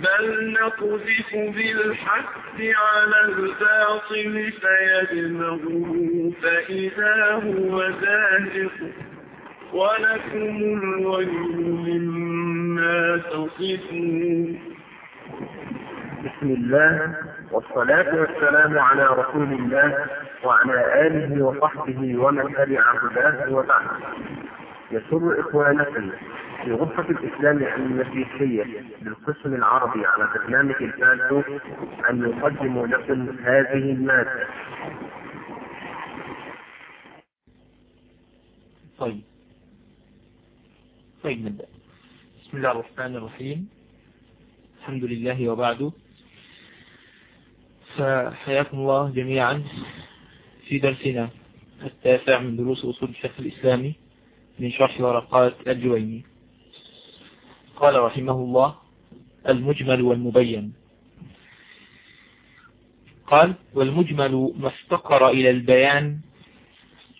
بل نقذف بالحق على الباطل فيدمغه فإذا هو زاهق ولكم الويل مما تصفون بسم الله والصلاة والسلام على رسول الله وعلى آله وصحبه ومن تبع هداه وبعد يسر إخوانكم في غرفة الإسلام المسيحية بالقسم العربي على برنامج الفاتو أن يقدموا لكم هذه المادة. طيب. طيب نبدأ. بسم الله الرحمن الرحيم. الحمد لله وبعد. فحياكم الله جميعا في درسنا التاسع من دروس أصول الفقه الإسلامي من شرح ورقات الجويني. قال رحمه الله المجمل والمبين. قال والمجمل ما افتقر إلى البيان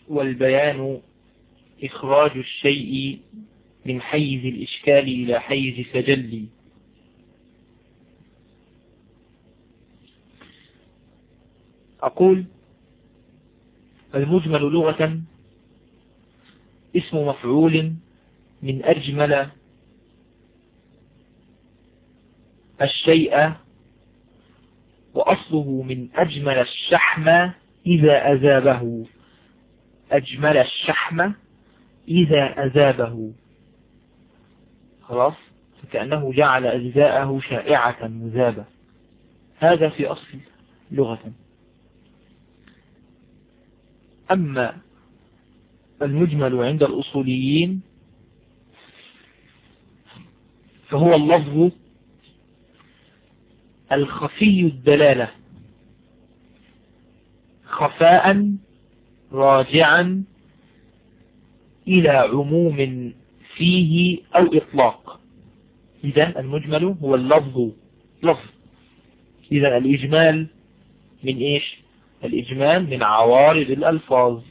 والبيان إخراج الشيء من حيز الإشكال إلى حيز التجلي. أقول المجمل لغة اسم مفعول من أجمل الشيء وأصله من أجمل الشحم إذا أذابه أجمل الشحم إذا أذابه خلاص؟ فكأنه جعل أجزاءه شائعة مذابة هذا في أصل لغة. أما المجمل عند الأصوليين فهو اللفظ الخفي الدلالة. خفاء راجعا إلى عموم فيه أو إطلاق. إذا المجمل هو اللفظ لفظ. إذا الإجمال من إيش؟ الإجمال من عوارض الألفاظ.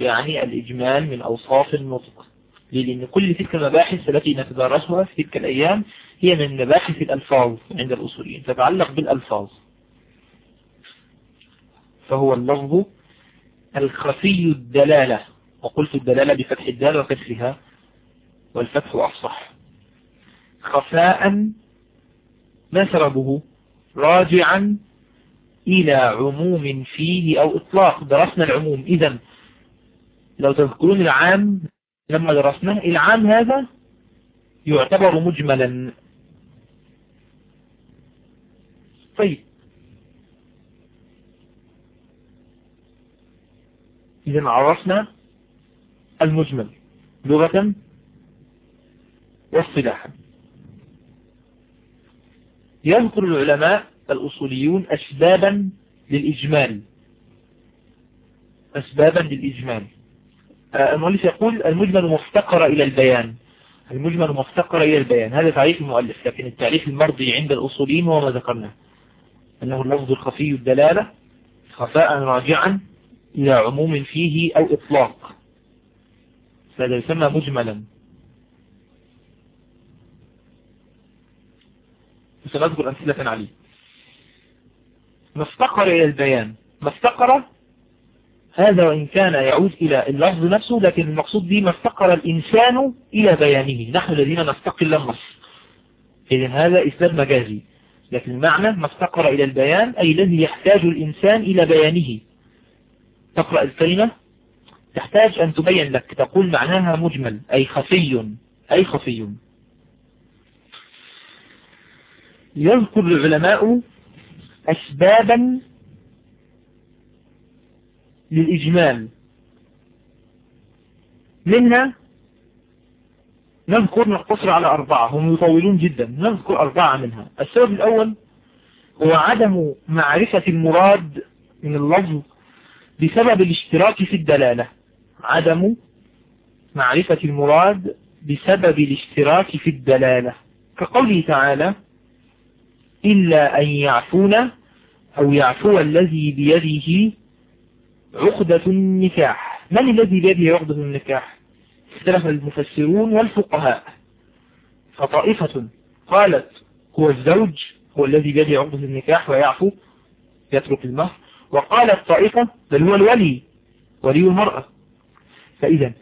يعني الإجمال من أوصاف النطق. لأن كل تلك المباحث التي نتدرسها في تلك الأيام هي من مباحث الألفاظ عند الأصوليين تتعلق بالألفاظ. فهو اللفظ الخفي الدلالة. وقلت الدلالة بفتح الدال وكسرها والفتح أفصح. خفاء ما سببه راجعا إلى عموم فيه أو إطلاق درسنا العموم. إذا لو تذكرون العام لما درسناه العام هذا يعتبر مجملا. طيب. إذا عرفنا المجمل لغة واصطلاحا. يذكر العلماء الأصوليون أسبابا للإجمال. أسبابا للإجمال. المؤلف يقول المجمل مفتقر إلى البيان. المجمل مفتقر إلى البيان. هذا تعريف المؤلف لكن التعريف المرضي عند الأصوليين هو ما ذكرناه. أنه اللفظ الخفي الدلالة خفاء راجعا إلى عموم فيه أو إطلاق. فهذا يسمى مجملا. سنذكر أمثلة عليه. ما افتقر إلى البيان. ما افتقر هذا وإن كان يعود إلى اللفظ نفسه لكن المقصود به ما افتقر الإنسان إلى بيانه. نحن الذين نفتقر النص. إذن هذا إسلام مجازي. لكن المعنى ما افتقر إلى البيان أي الذي يحتاج الإنسان إلى بيانه. تقرأ الكلمة؟ تحتاج أن تبين لك. تقول معناها مجمل أي خفي أي خفي. يذكر العلماء أسبابا للإجمال. منها نذكر نقتصر على أربعة هم يطولون جدا نذكر أربعة منها. السبب الأول هو عدم معرفة المراد من اللفظ بسبب الاشتراك في الدلالة. عدم معرفة المراد بسبب الاشتراك في الدلالة. كقوله تعالى إلا أن يعفون أو يعفو الذي بيده عقدة النكاح. من الذي بيده عقدة النكاح؟ اختلف المفسرون والفقهاء. فطائفة قالت هو الزوج هو الذي بيده عقدة النكاح ويعفو يترك المهر. وقال الطائفة بل هو الولي ولي المرأة. فإذا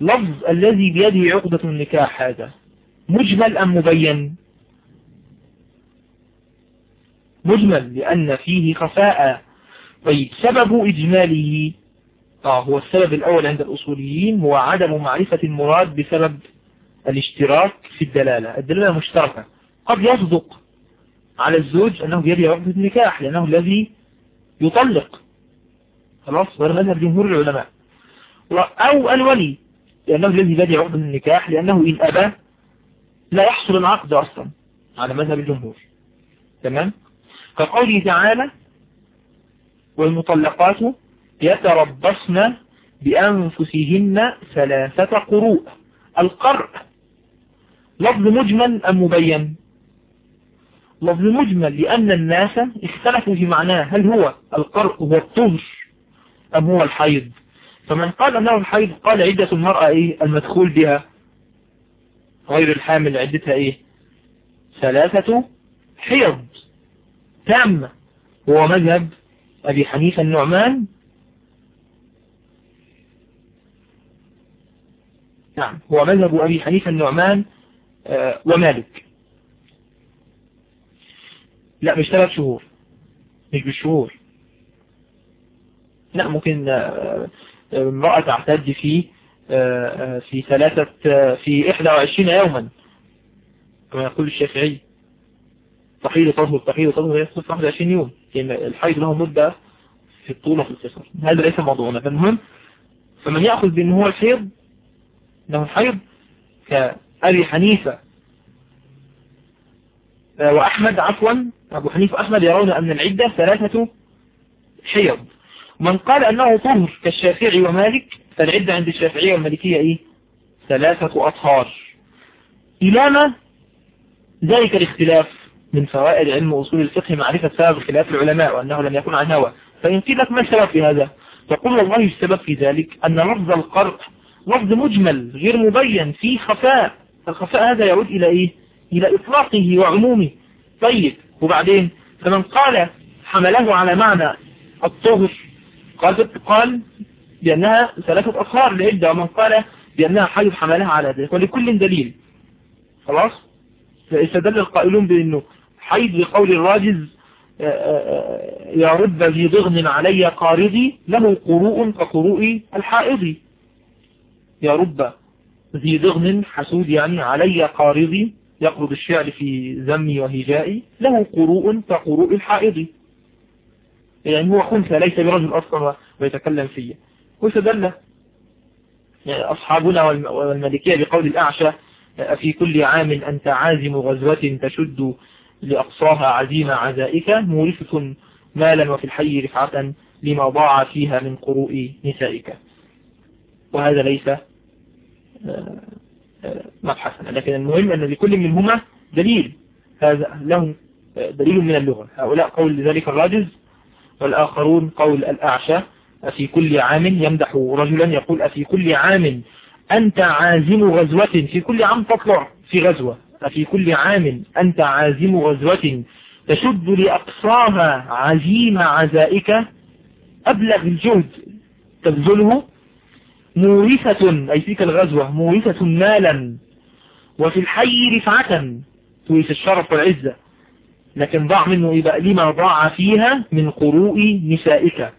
لفظ الذي بيده عقدة النكاح هذا مجمل أم مبين؟ مجمل لأن فيه خفاء. طيب سبب إجماله آه هو السبب الأول عند الأصوليين هو عدم معرفة المراد بسبب الاشتراك في الدلالة. الدلالة مشتركة. قد يصدق على الزوج أنه بيده عقدة النكاح لأنه الذي يطلق. خلاص؟ وهذا مذهب جمهور العلماء. أو الولي لأنه الذي بيده عقدة النكاح لأنه إن أبى لا يحصل العقد أصلا على مذهب الجمهور. تمام؟ كقوله تعالى والمطلقات يتربصن بأنفسهن ثلاثة قروء. القرء لفظ مجمل أم مبين؟ لفظ مجمل لأن الناس اختلفوا في معناه. هل هو القرء هو الطهر أم هو الحيض؟ فمن قال أنه الحيض قال عدة المرأة إيه؟ المدخول بها. غير الحامل عدتها إيه؟ ثلاثة حيض تامة. هو مذهب أبي حنيفة النعمان؟ نعم هو مذهب أبي حنيفة النعمان آه ومالك. لا مش ثلاث شهور. مش بالشهور. لا ممكن آه امرأة تعتد في آه في ثلاثة في 21 يوما كما يقول الشافعي. تحيل طهر تحيل طهر يحصل في 21 يوم. لأن الحيض له مدة في الطول وفي القصر. هذا ليس موضوعنا. فالمهم فمن يأخذ بأن هو الحيض إنه الحيض كأبي حنيفة. وأحمد عفوا أبو حنيفة وأحمد يرون أن العدة ثلاثة حيض. من قال أنه طهر كالشافعي ومالك فالعدة عند الشافعية والمالكية إيه؟ ثلاثة أطهار. إلى ما ذلك الاختلاف؟ من فوائد علم أصول الفقه معرفة سبب خلاف العلماء وأنه لم يكن عن هوى فإن لك ما السبب في هذا؟ تقول والله السبب في ذلك أن لفظ القرء لفظ مجمل غير مبين فيه خفاء. الخفاء هذا يعود إلى إيه؟ إلى إطلاقه وعمومه. طيب وبعدين؟ فمن قال حمله على معنى الطهر قال قال بأنها ثلاثة أطهار لعدة ومن قال بأنها حيض حملها على ذلك. ولكل دليل. خلاص؟ فاستدل القائلون بأنه حيض لقول الراجز يا رب ذي ضغن علي قارضي له قروء كقروء الحائض. يا رب ذي ضغن حسود يعني علي قارضي يقرض الشعر في ذمي وهجائي له قروء كقروء الحائض. يعني هو خنثى ليس برجل أصلا ويتكلم فيه واستدل يعني أصحابنا والملكية بقول الأعشى في كل عام أنت عازم غزوة تشد لأقصاها عزيمة عزائك مورثة مالا وفي الحي رفعة لما ضاع فيها من قروء نسائك. وهذا ليس مبحثا. لكن المهم أن لكل منهما دليل. هذا لهم دليل من اللغة. هؤلاء قول ذلك الراجز والآخرون قول الأعشى. في كل عام يمدح رجلا. يقول أفي كل عام أنت عازم غزوة في كل عام تطلع في غزوة. أفي كل عام أنت عازم غزوة تشد لأقصاها عزيم عزائك أبلغ الجهد تبذله مورثة أي تلك الغزوة مورثة مالا وفي الحي رفعة تورث الشرف والعزة. لكن ضاع منه لما ضاع فيها من قروء نسائك.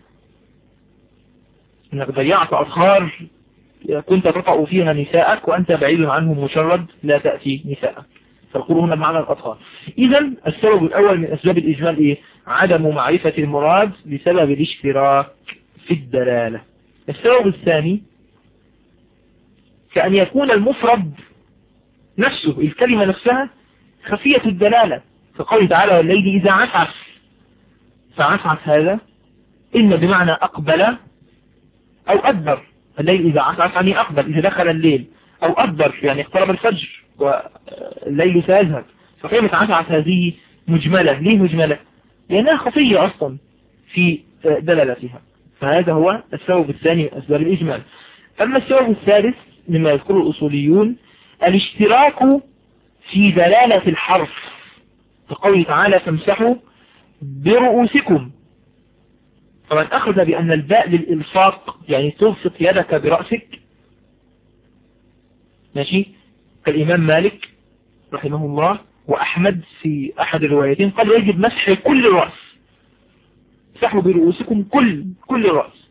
إنك ضيعت أطهار كنت تطأ فيها نساءك وأنت بعيد عنهم مشرد لا تأتي نساءك. هنا بمعنى الأطهار إذا السبب الأول من أسباب الإجمال إيه؟ عدم معرفة المراد بسبب الاشتراك في الدلالة. السبب الثاني كأن يكون المفرد نفسه الكلمة نفسها خفية الدلالة. فقوله تعالى والليل إذا عسعس. فعسعس هذا إن بمعنى أقبل أو أدبر. الليل إذا عسعس يعني أقبل إذا دخل الليل أو أدبر يعني اقترب الفجر. والليل سيذهب. فقيمة عسعس هذه مجملة. ليه مجملة؟ لأنها خفية أصلا في دلالتها. فهذا هو السبب الثاني من أسباب الإجمال. أما السبب الثالث مما يذكره الأصوليون الاشتراك في دلالة الحرف. كقوله تعالى فامسحوا برؤوسكم فمن أخذ بأن الباء للإلصاق يعني تلصق يدك برأسك. ماشي؟ كالإمام مالك رحمه الله وأحمد في أحد الروايتين قال يجب مسح كل رأس. مسحوا برؤوسكم كل كل رأس.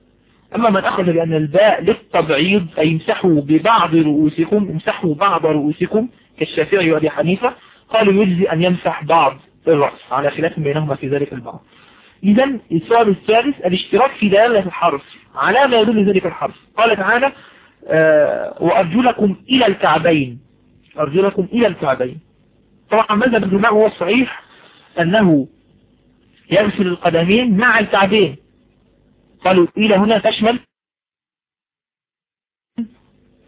أما من أخذ بأن الباء للتبعيض أي امسحوا ببعض رؤوسكم امسحوا بعض رؤوسكم كالشافعي وأبي حنيفة قالوا يجزي أن يمسح بعض الرأس. على خلاف بينهما في ذلك البعض. إذا السؤال الثالث الاشتراك في دلالة الحرف. على ما يدل ذلك الحرف. قال تعالى آه وأرجلكم إلى الكعبين. أرجلكم إلى الكعبين. طبعا ماذا الجماع هو الصحيح أنه يغسل القدمين مع الكعبين. قالوا إلى هنا تشمل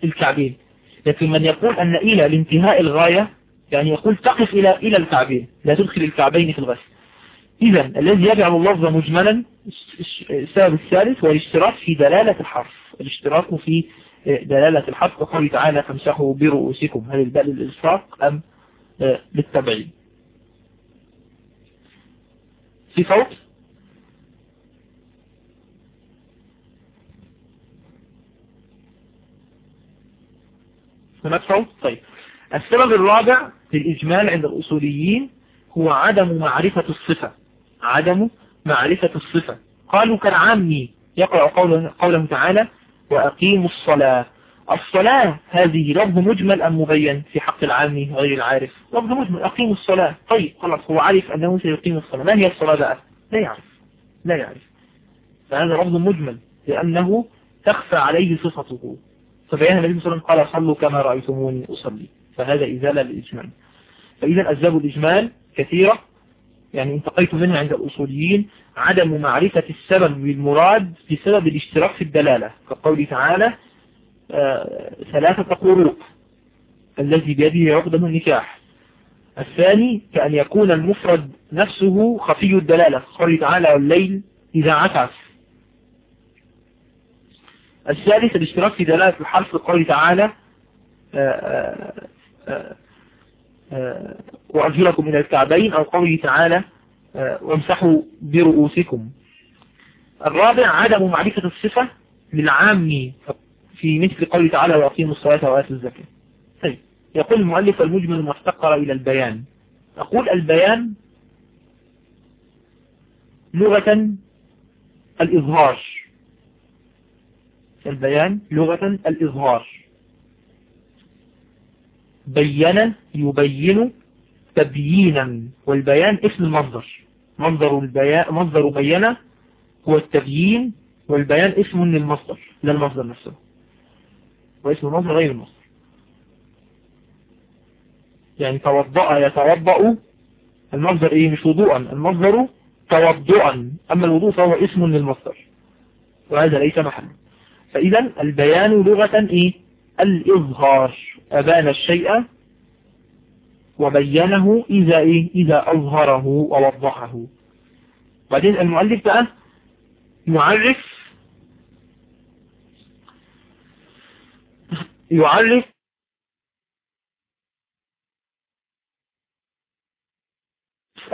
الكعبين. لكن من يقول أن إلى لانتهاء الغاية يعني يقول تقف إلى إلى الكعبين لا تدخل الكعبين في الغسل. إذا الذي يجعل اللفظ مجملا السبب الثالث هو الاشتراك في دلالة الحرف. الاشتراك في دلالة الحرف وقال تعالى فامسحوا برؤوسكم هل الباء للإلصاق أم للتبعيد في صوت؟ هناك صوت؟ طيب. السبب الرابع في الإجمال عند الأصوليين هو عدم معرفة الصفة. عدم معرفة الصفة. قالوا كالعامي يقرأ قوله, قوله تعالى وأقيموا الصلاة. الصلاة هذه لفظ مجمل أم مبين في حق العامي غير العارف؟ لفظ مجمل. أقيموا الصلاة. طيب خلاص هو عارف أنه سيقيم الصلاة. ما هي الصلاة بقى؟ لا يعرف. لا يعرف. فهذا لفظ مجمل لأنه تخفى عليه صفته. فبيان النبي صلى الله عليه وسلم قال صلوا كما رأيتموني أصلي. فهذا إزالة للإجمال فإذا أسباب الإجمال كثيرة. يعني انتقيت منها عند الأصوليين عدم معرفة السبب بالمراد بسبب الاشتراك في الدلالة. كقوله تعالى آه ثلاثة قروء الذي بيده عقدة النكاح. الثاني كأن يكون المفرد نفسه خفي الدلالة. قوله تعالى والليل إذا عسعس الثالث الاشتراك في دلالة الحرف. قوله تعالى آآ آآ آآ وأرجلكم إلى الكعبين أو قوله تعالى وامسحوا برؤوسكم. الرابع عدم معرفة الصفة للعام في مثل قوله تعالى وأقيموا الصلاة وآتوا الزكاة. طيب يقول المؤلف المجمل ما افتقر إلى البيان. أقول البيان لغة الإظهار. البيان لغة الإظهار. بين يبين تبيينا والبيان اسم المصدر. مصدر البيان مصدر بين هو التبيين والبيان اسم للمصدر لا المصدر نفسه. واسم المصدر غير المصدر. يعني توضأ يتوضأ المصدر إيه؟ مش وضوءا. المصدر توضؤا. أما الوضوء فهو اسم للمصدر. وهذا ليس محل. فاذا البيان لغة إيه؟ الإظهار. أبان الشيء وبينه إذا إيه؟ إذا أظهره ووضحه. بعدين المؤلف بقى يعرف يعرف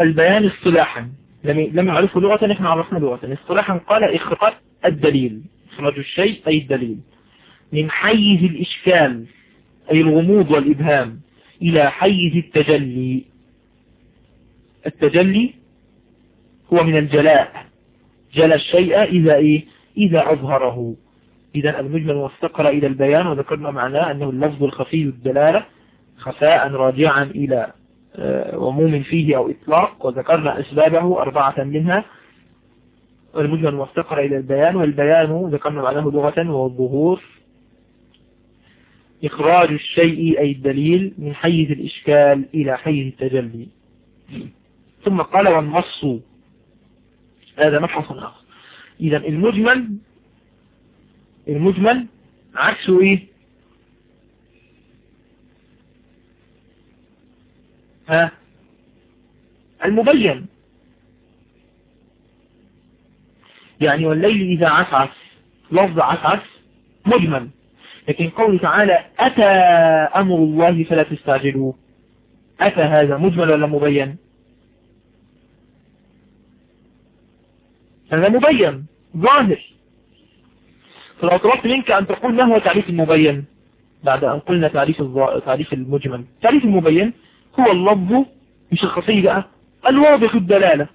البيان اصطلاحا. لم يعرفه لغة إحنا عرفنا لغة. اصطلاحا قال إخراج الدليل. إخراج الشيء أي الدليل. من حيز الإشكال. أي الغموض والإبهام إلى حيز التجلي. التجلي هو من الجلاء. جلى الشيء إذا إيه؟ إذا أظهره. إذا المجمل وافتقر إلى البيان وذكرنا معناه أنه اللفظ الخفي الدلالة خفاء راجعا إلى عموم فيه أو إطلاق وذكرنا أسبابه أربعة منها. المجمل وافتقر إلى البيان والبيان ذكرنا معناه لغة والظهور إخراج الشيء أي الدليل من حيز الإشكال إلى حيز التجلي. ثم قال والنص. هذا مبحث آخر. إذا المجمل المجمل عكسه إيه؟ ها؟ المبين. يعني والليل إذا عسعس لفظ عسعس مجمل. لكن قوله تعالى أتى أمر الله فلا تستعجلوه أتى هذا مجمل ولا مبين؟ هذا مبين ظاهر. فلو طلبت منك أن تقول ما هو تعريف المبين؟ بعد أن قلنا تعريف الظا... تعريف المجمل. تعريف المبين هو اللفظ مش الخفي بقى الواضح الدلالة.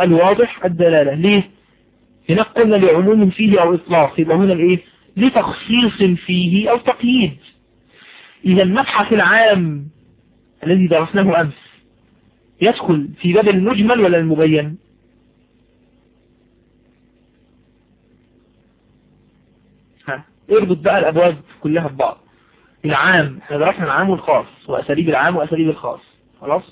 الواضح الدلالة. ليه؟ هناك قلنا لعموم فيه أو إطلاق. يبقى هنا الإيه؟ لتخصيص فيه أو تقييد. إذا المبحث العام الذي درسناه أمس يدخل في باب المجمل ولا المبين؟ ها اربط بقى الأبواب كلها ببعض. العام درسنا العام والخاص وأساليب العام وأساليب الخاص. خلاص؟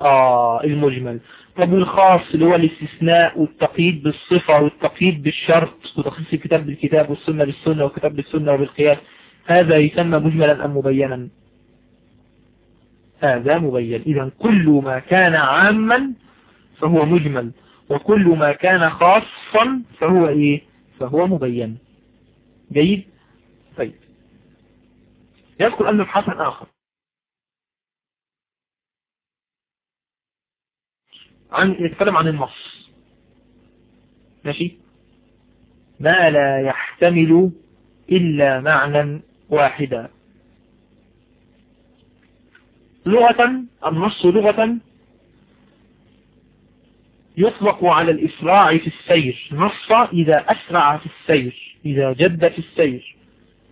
آه المجمل. طب والخاص اللي هو الاستثناء والتقييد بالصفة والتقييد بالشرط وتخصيص الكتاب بالكتاب والسنة بالسنة والكتاب بالسنة وبالقياس هذا يسمى مجملا أم مبينا؟ هذا مبين إذا كل ما كان عاما فهو مجمل وكل ما كان خاصا فهو إيه؟ فهو مبين. جيد؟ طيب. يذكر أن حسن آخر. عن يتكلم عن النص. ماشي؟ ما لا يحتمل إلا معنى واحدا. لغة النص لغة يطلق على الإسراع في السير. نص إذا أسرع في السير إذا جد في السير.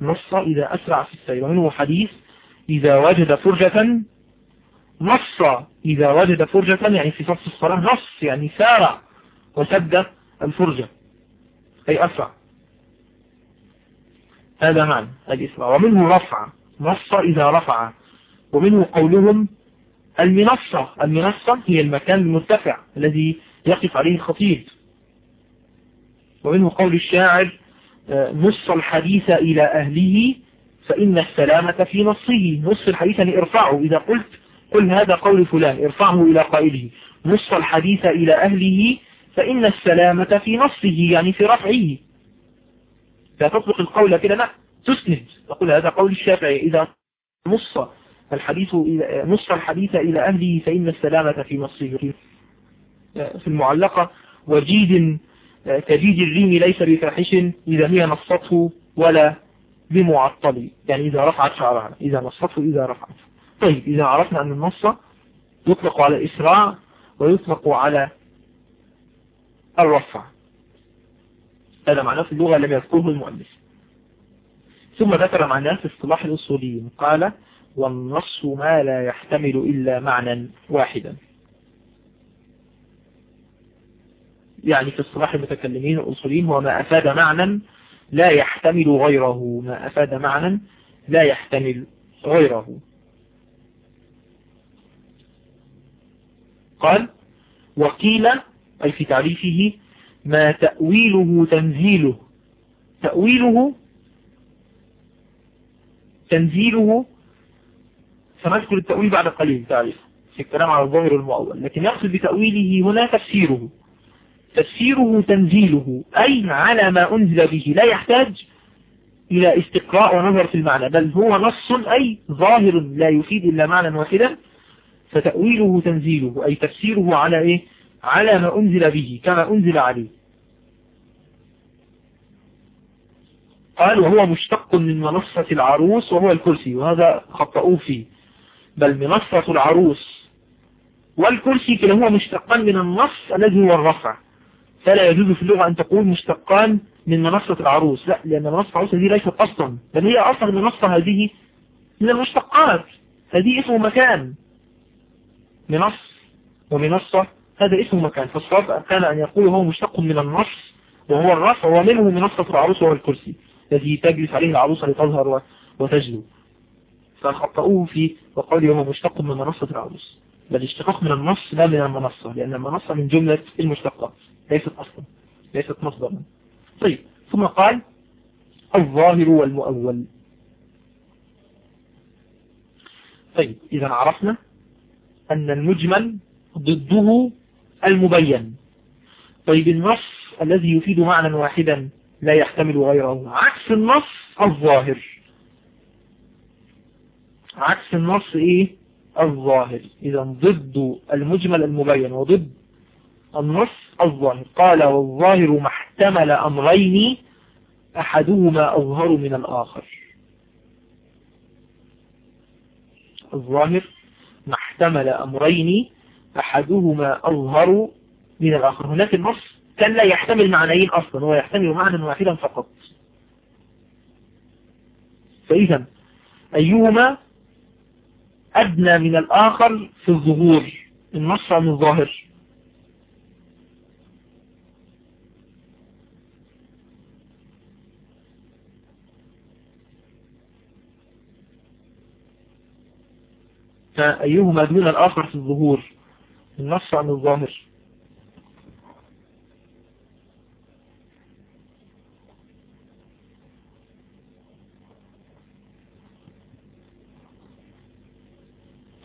نص إذا أسرع في السير. ومنه حديث إذا وجد فرجة نص إذا وجد فرجة يعني في صف الصلاة نص يعني سارع وسد الفرجة. أي أسرع. هذا معنى الإسراع ومنه رفع. نص إذا رفع. ومنه قولهم المنصة. المنصة هي المكان المرتفع الذي يقف عليه الخطيب. ومنه قول الشاعر نص الحديث إلى أهله فإن السلامة في نصه. نص الحديث يعني ارفعه إذا قلت قل هذا قول فلان ارفعه إلى قائله. نص الحديث إلى أهله فإن السلامة في نصه يعني في رفعه. لا تطلق القول كده لا تسند. تقول هذا قول الشافعي إذا نص الحديث إلى نص الحديث إلى أهله فإن السلامة في نصه. في المعلقة وجيد كجيد الريم ليس بفاحش إذا هي نصته ولا بمعطل. يعني إذا رفعت شعرها إذا نصته إذا رفعت. طيب إذا عرفنا أن النص يطلق على الإسراع ويطلق على الرفع. هذا معناه في اللغة لم يذكره المؤلف. ثم ذكر معناه في اصطلاح الأصوليين. قال والنص ما لا يحتمل إلا معنى واحدا. يعني في اصطلاح المتكلمين الأصوليين هو ما أفاد معنى لا يحتمل غيره. ما أفاد معنى لا يحتمل غيره. قال وقيل أي في تعريفه ما تأويله تنزيله. تأويله تنزيله سنذكر التأويل بعد قليل تعريف في الكلام على الظاهر المؤول. لكن يقصد بتأويله هنا تفسيره. تفسيره تنزيله أي على ما أنزل به. لا يحتاج إلى استقراء ونظر في المعنى بل هو نص أي ظاهر لا يفيد إلا معنى واحدا. فتأويله تنزيله أي تفسيره على إيه؟ على ما أنزل به كما أنزل عليه. قال وهو مشتق من منصة العروس وهو الكرسي. وهذا خطأوه فيه. بل منصة العروس والكرسي كلاهما مشتقان من النص الذي هو الرفع. فلا يجوز في اللغة أن تقول مشتقان من منصة العروس. لا لأن منصة العروس هذه ليست أصلا بل هي أصلا المنصة هذه من المشتقات. هذه اسم مكان. منص ومنصة. هذا اسم مكان. فالصواب كان أن يقول هو مشتق من النص وهو الرفع ومنه منصة العروس وهو الكرسي الذي تجلس عليه العروسة لتظهر وتجلو. فخطأوه في وقوله هو مشتق من منصة العروس. بل اشتقاق من النص لا من المنصة لأن المنصة من جملة المشتقات ليست أصلا ليست مصدرا. طيب ثم قال الظاهر والمؤول. طيب إذا عرفنا أن المجمل ضده المبين. طيب النص الذي يفيد معنى واحدا لا يحتمل غيره. عكس النص الظاهر. عكس النص إيه؟ الظاهر. إذا ضد المجمل المبين وضد النص الظاهر. قال والظاهر ما احتمل أمرين أحدهما أظهر من الآخر. الظاهر ما احتمل أمرين أحدهما أظهر من الآخر. هناك النص كان لا يحتمل معنيين أصلا هو يحتمل معنى واحدا فقط. فإذا أيهما أدنى من الآخر في الظهور؟ النص عن الظاهر. فأيهما دون الآخر في الظهور؟ النص عن الظاهر.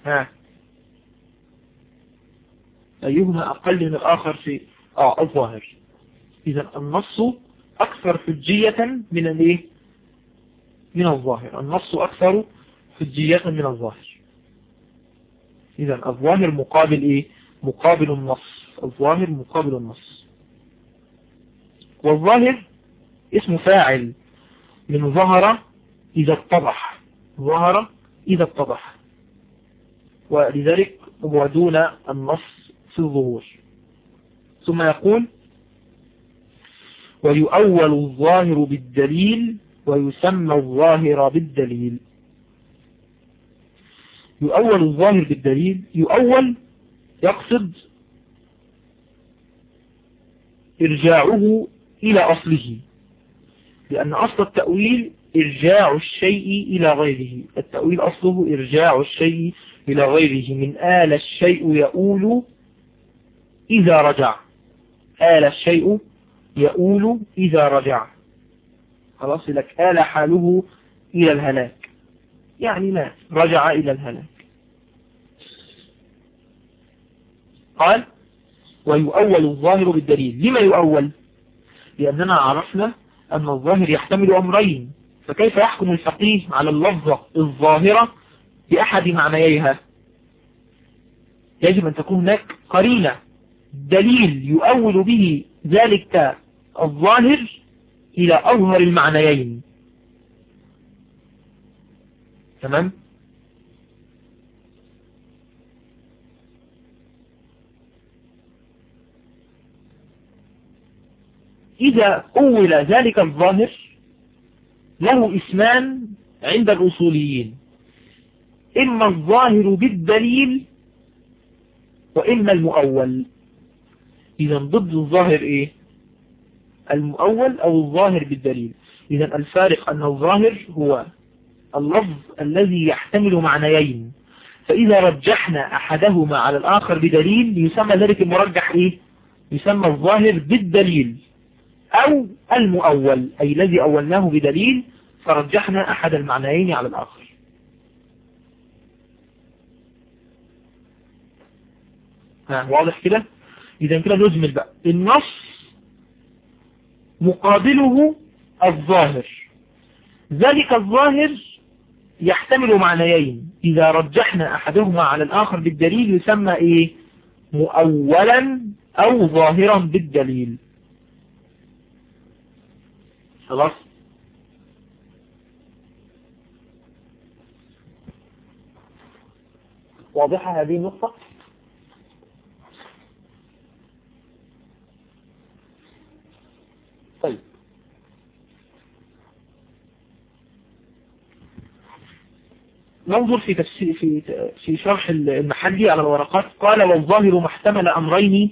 ها. أيهما أقل من الآخر في آه الظاهر. إذا النص أكثر حجية من الإيه؟ من الظاهر. النص أكثر حجية من الظاهر. إذا الظاهر مقابل إيه؟ مقابل النص. الظاهر مقابل النص. والظاهر اسم فاعل من ظهر إذا اتضح. ظهر إذا اتضح. ولذلك هو دون النص في الظهور. ثم يقول ويؤول الظاهر بالدليل ويسمى الظاهر بالدليل. يؤول الظاهر بالدليل يؤول يقصد إرجاعه إلى أصله لأن أصل التأويل إرجاع الشيء إلى غيره التأويل أصله إرجاع الشيء إلى غيره من آل الشيء يؤول إذا رجع آل الشيء يؤول إذا رجع خلاص لك آل حاله إلى الهلاك. يعني مات رجع إلى الهلاك. قال ويؤول الظاهر بالدليل. لما يؤول؟ لأننا عرفنا أن الظاهر يحتمل أمرين. فكيف يحكم الفقيه على اللفظة الظاهرة بأحد معنييها؟ يجب أن تكون هناك قرينة. دليل يؤول به ذلك الظاهر إلى أظهر المعنيين. تمام؟ إذا أول ذلك الظاهر له إسمان عند الأصوليين. إما الظاهر بالدليل وإما المؤول. إذا ضد الظاهر إيه؟ المؤول أو الظاهر بالدليل. إذا الفارق أن الظاهر هو اللفظ الذي يحتمل معنيين. فإذا رجحنا أحدهما على الآخر بدليل يسمى ذلك المرجح إيه؟ يسمى الظاهر بالدليل. أو المؤول أي الذي أولناه بدليل فرجحنا أحد المعنيين على الآخر. ها واضح كده؟ إذا كده نجمل بقى. النص مقابله الظاهر. ذلك الظاهر يحتمل معنيين. إذا رجحنا أحدهما على الآخر بالدليل يسمى إيه؟ مؤولا أو ظاهرا بالدليل. خلاص؟ واضحة هذه النقطة؟ طيب. ننظر في تفسير في في شرح المحلي على الورقات. قال والظاهر ما احتمل أمرين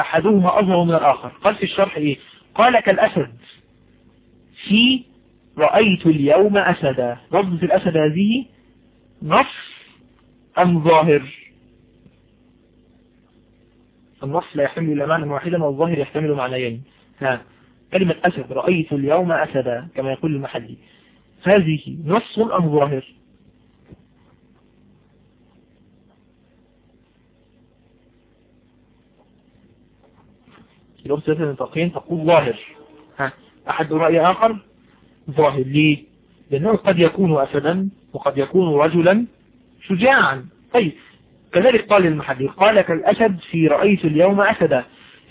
أحدهما اظهر من الآخر. قال في الشرح إيه؟ قال كالأسد. في رأيت اليوم أسدا. لفظة الأسد هذه نص أم ظاهر؟ النص لا يحتمل إلا معنى واحدا والظاهر يحتمل معنيين. ها. كلمة أسد رأيت اليوم أسدا كما يقول المحلي. هذه نص أم ظاهر؟ لو ثلاثة نطاقين تقول ظاهر. ها أحد رأي آخر؟ ظاهر. ليه؟ لأنه قد يكون أسدا وقد يكون رجلا شجاعا. طيب كذلك قال المحدث قال كالأسد في رأيت اليوم أسدا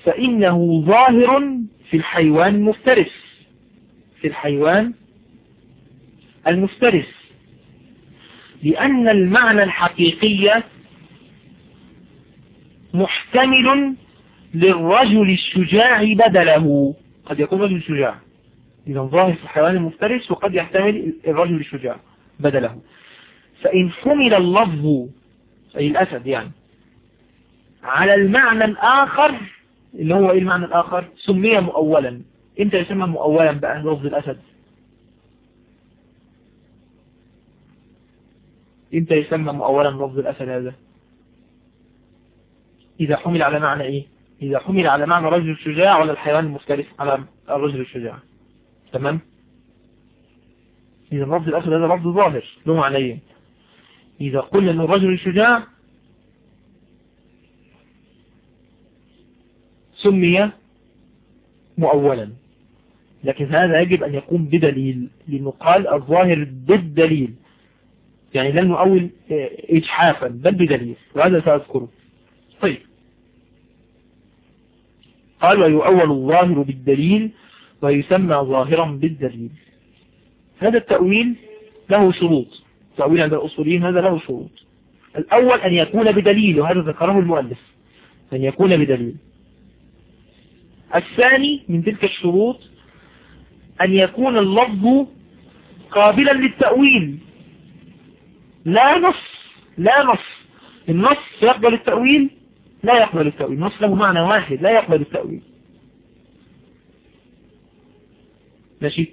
فإنه ظاهر في الحيوان المفترس في الحيوان المفترس. لأن المعنى الحقيقي محتمل للرجل الشجاع بدله. قد يكون رجل شجاع. إذا ظاهر في الحيوان المفترس وقد يحتمل الرجل الشجاع بدله. فإن حمل اللفظ أي الأسد يعني على المعنى الآخر اللي هو إيه المعنى الآخر؟ سمي مؤولا. إمتى يسمى مؤولا بقى لفظ الأسد؟ إمتى يسمى مؤولا لفظ الأسد هذا؟ إذا حمل على معنى إيه؟ إذا حمل على معنى رجل الشجاع ولا الحيوان المفترس على الرجل الشجاع؟ تمام؟ إذا لفظ الأسد هذا لفظ ظاهر له معنيين. إذا قلنا أن الرجل الشجاع سمي مؤولا. لكن هذا يجب أن يكون بدليل لأنه قال الظاهر بالدليل. يعني لن نؤول إجحافا بل بدليل وهذا سأذكره. طيب. قال ويؤول الظاهر بالدليل ويسمى ظاهرا بالدليل. هذا التأويل له شروط. التأويل عند الأصوليين هذا له شروط. الأول أن يكون بدليل وهذا ذكره المؤلف أن يكون بدليل. الثاني من تلك الشروط أن يكون اللفظ قابلا للتأويل. لا نص لا نص. النص يقبل التأويل لا يقبل التأويل. النص له معنى واحد لا يقبل التأويل. ماشي؟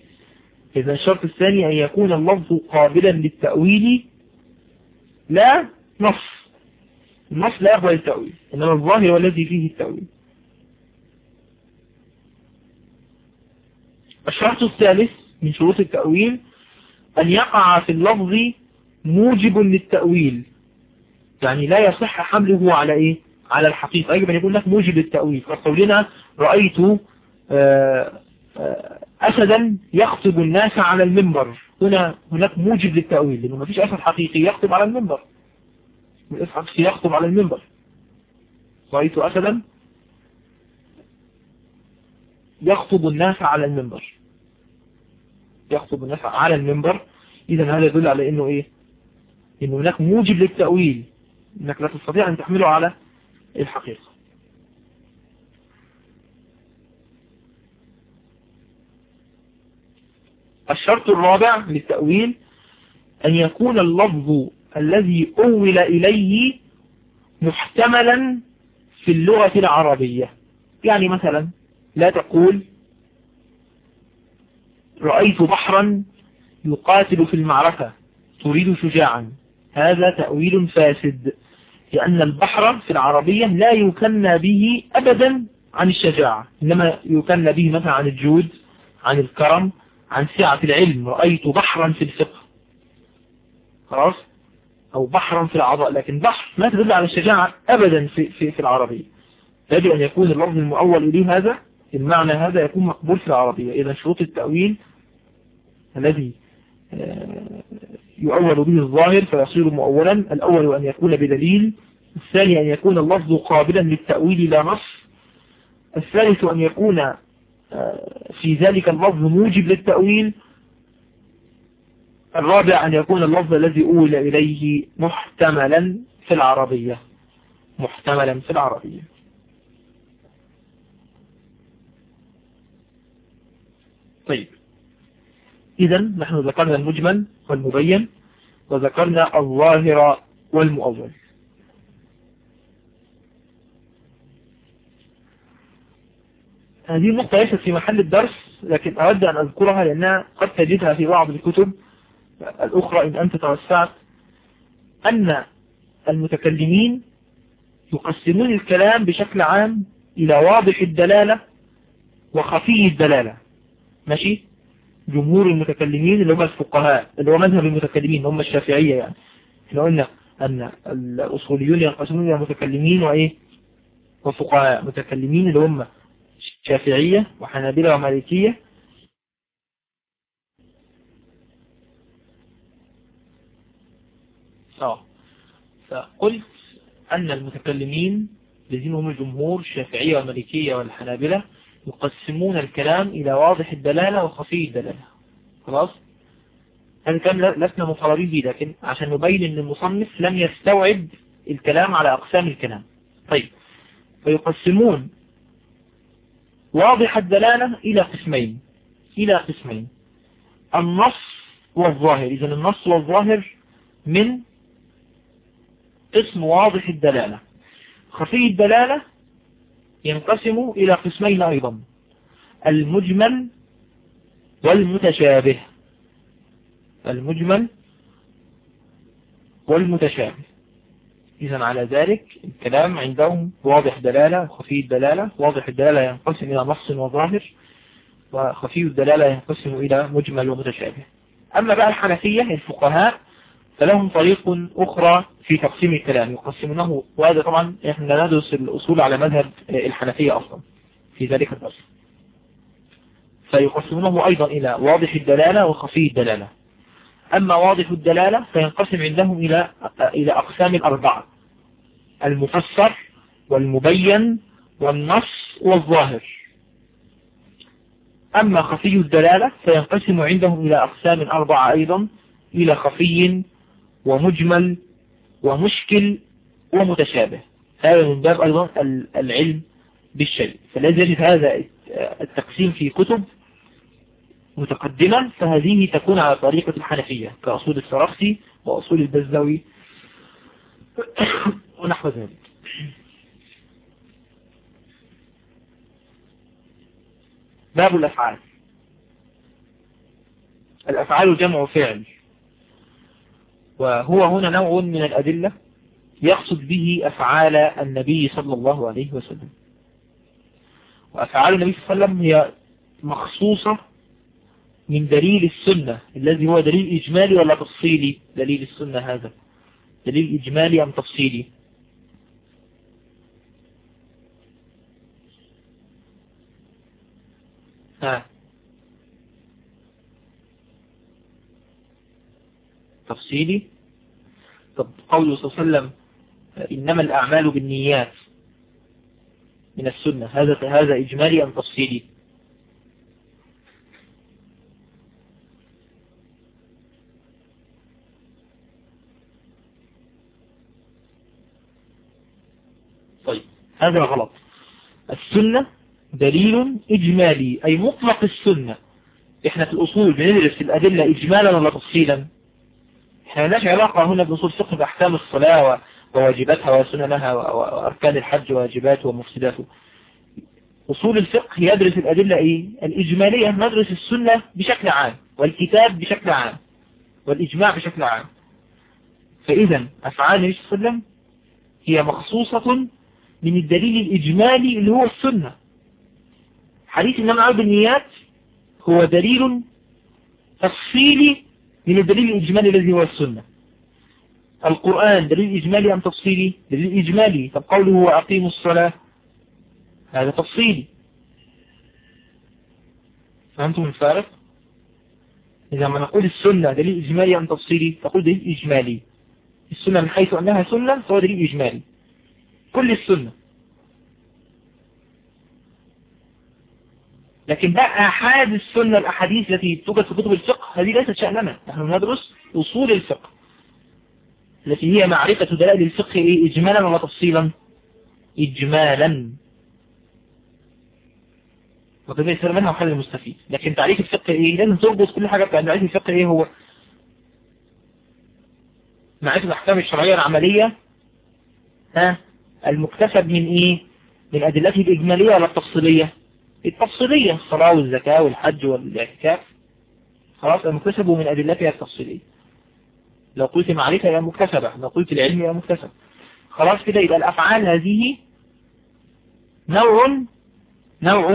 إذا الشرط الثاني أن يكون اللفظ قابلا للتأويل لا نص. النص لا يقبل التأويل إنما الظاهر والذي فيه التأويل. الشرط الثالث من شروط التأويل أن يقع في اللفظ موجب للتأويل. يعني لا يصح حمله على إيه؟ على الحقيقة. يجب أن يكون لك موجب للتأويل. فقولنا رأيت أسدا يخطب الناس على المنبر. هنا هناك موجب للتأويل لأنه ما فيش أسد حقيقي يخطب على المنبر. يخطب على المنبر. رأيت أسدا يخطب الناس على المنبر. يخطب الناس على المنبر. إذا هذا يدل على إنه إيه؟ إنه هناك موجب للتأويل. إنك لا تستطيع أن تحمله على الحقيقة. الشرط الرابع للتأويل أن يكون اللفظ الذي أول إليه محتملا في اللغة العربية. يعني مثلا لا تقول رأيت بحرا يقاتل في المعركة تريد شجاعا. هذا تأويل فاسد. لأن البحر في العربية لا يكنى به أبدا عن الشجاعة إنما يكنى به مثلا عن الجود عن الكرم عن سعة العلم. رأيت بحرا في الفقه. خلاص؟ أو بحرا في العضاء لكن بحر ما تدل على الشجاعة أبدا في, في, في العربية. يجب أن يكون اللفظ المؤول إليه هذا المعنى هذا يكون مقبول في العربية. إذا شروط التأويل الذي يؤول به الظاهر فيصير مؤولا الأول أن يكون بدليل الثاني أن يكون اللفظ قابلا للتأويل لا نص الثالث أن يكون في ذلك اللفظ موجب للتأويل الرابع أن يكون اللفظ الذي أول إليه محتملا في العربية. محتملا في العربية. طيب. إذا نحن ذكرنا المجمل. والمبين وذكرنا الظاهر والمؤول. هذه النقطة ليست في محل الدرس لكن أود أن أذكرها لأنها قد تجدها في بعض الكتب. الأخرى إن أنت توسعت أن المتكلمين يقسمون الكلام بشكل عام إلى واضح الدلالة وخفي الدلالة. ماشي؟ جمهور المتكلمين اللي هم الفقهاء اللي هو مذهب المتكلمين هم الشافعية يعني. إحنا قلنا أن الأصوليون ينقسمون إلى متكلمين وإيه؟ وفقهاء. متكلمين اللي هم شافعية وحنابلة ومالكية. آه. فقلت أن المتكلمين الذين هم الجمهور الشافعية والمالكية والحنابلة يقسمون الكلام إلى واضح الدلالة وخفي الدلالة. خلاص؟ هذا كان لسنا مقررين به لكن عشان نبين إن المصنف لم يستوعب الكلام على أقسام الكلام. طيب. فيقسمون واضح الدلالة إلى قسمين. إلى قسمين. النص والظاهر. إذا النص والظاهر من قسم واضح الدلالة. خفي الدلالة ينقسم إلى قسمين أيضا المجمل والمتشابه. المجمل والمتشابه. إذا على ذلك الكلام عندهم واضح دلالة وخفي الدلالة. واضح الدلالة ينقسم إلى نص وظاهر وخفي الدلالة ينقسم إلى مجمل ومتشابه. أما بقى الحنفية الفقهاء فلهم طريق أخرى في تقسيم الكلام يقسمونه وهذا طبعا إحنا ندرس الأصول على مذهب الحنفية أصلا في ذلك الدرس. فيقسمونه أيضا إلى واضح الدلالة وخفي الدلالة. أما واضح الدلالة فينقسم عندهم إلى إلى أقسام الأربعة المفسر والمبين والنص والظاهر. أما خفي الدلالة فينقسم عندهم إلى أقسام أربعة أيضا إلى خفي ومجمل ومشكل ومتشابه. هذا من باب أيضا العلم بالشيء. فالذي يجد هذا التقسيم في كتب متقدمة فهذه تكون على طريقة الحنفية كأصول السرخسي وأصول البزوي ونحو ذلك. باب الأفعال. الأفعال جمع فعل. وهو هنا نوع من الأدلة يقصد به أفعال النبي صلى الله عليه وسلم. وأفعال النبي صلى الله عليه وسلم هي مخصوصة من دليل السنة الذي هو دليل إجمالي ولا تفصيلي؟ دليل السنة هذا. دليل إجمالي أم تفصيلي؟ ها. تفصيلي. طب قوله صلى الله عليه وسلم إنما الأعمال بالنيات من السنة. هذا هذا إجمالي أم تفصيلي؟ طيب هذا غلط. السنة دليل إجمالي أي مطلق السنة. إحنا في الأصول بندرس الأدلة إجمالا ولا تفصيلا؟ إحنا مالناش علاقة هنا بأصول فقه بأحكام الصلاة وواجباتها وسننها وأركان الحج وواجباته ومفسداته. أصول الفقه يدرس الأدلة إيه؟ الإجمالية ندرس السنة بشكل عام والكتاب بشكل عام والإجماع بشكل عام. فإذا أفعال النبي صلى الله عليه وسلم هي مخصوصة من الدليل الإجمالي اللي هو السنة. حديث إنما عرض النيات هو دليل تفصيلي من الدليل الإجمالي الذي هو السنة. القرآن دليل إجمالي أم تفصيلي؟ دليل إجمالي. طب قوله هو أقيموا الصلاة. هذا تفصيلي. فهمتم الفارق إذا ما نقول السنة دليل إجمالي أم تفصيلي تقول دليل إجمالي. السنة من حيث أنها سنة فهو دليل إجمالي. كل السنة. لكن بقى أحد السنة الأحاديث التي توجد في كتب الفقه هذه ليست شأننا. نحن ندرس أصول الفقه. التي هي معرفة دلائل الفقه إيه؟ إجمالا ولا تفصيلا إجمالا. وكذا يصير منها محل المستفيد لكن تعريف الفقه إيه؟ لازم تربط كل حاجة بتاع تعريف الفقه إيه؟ هو معرفة الأحكام الشرعية العملية ها؟ المكتسب من إيه؟ من أدلته الإجمالية ولا التفصيلية التفصيلية الصلاة والزكاة والحج والإعتكاف. خلاص المكتسب من أدلتها التفصيلية. لو قلت معرفة هي مكتسبة لو قلت العلم هي مكتسب. خلاص كده يبقى الأفعال هذه نوع نوع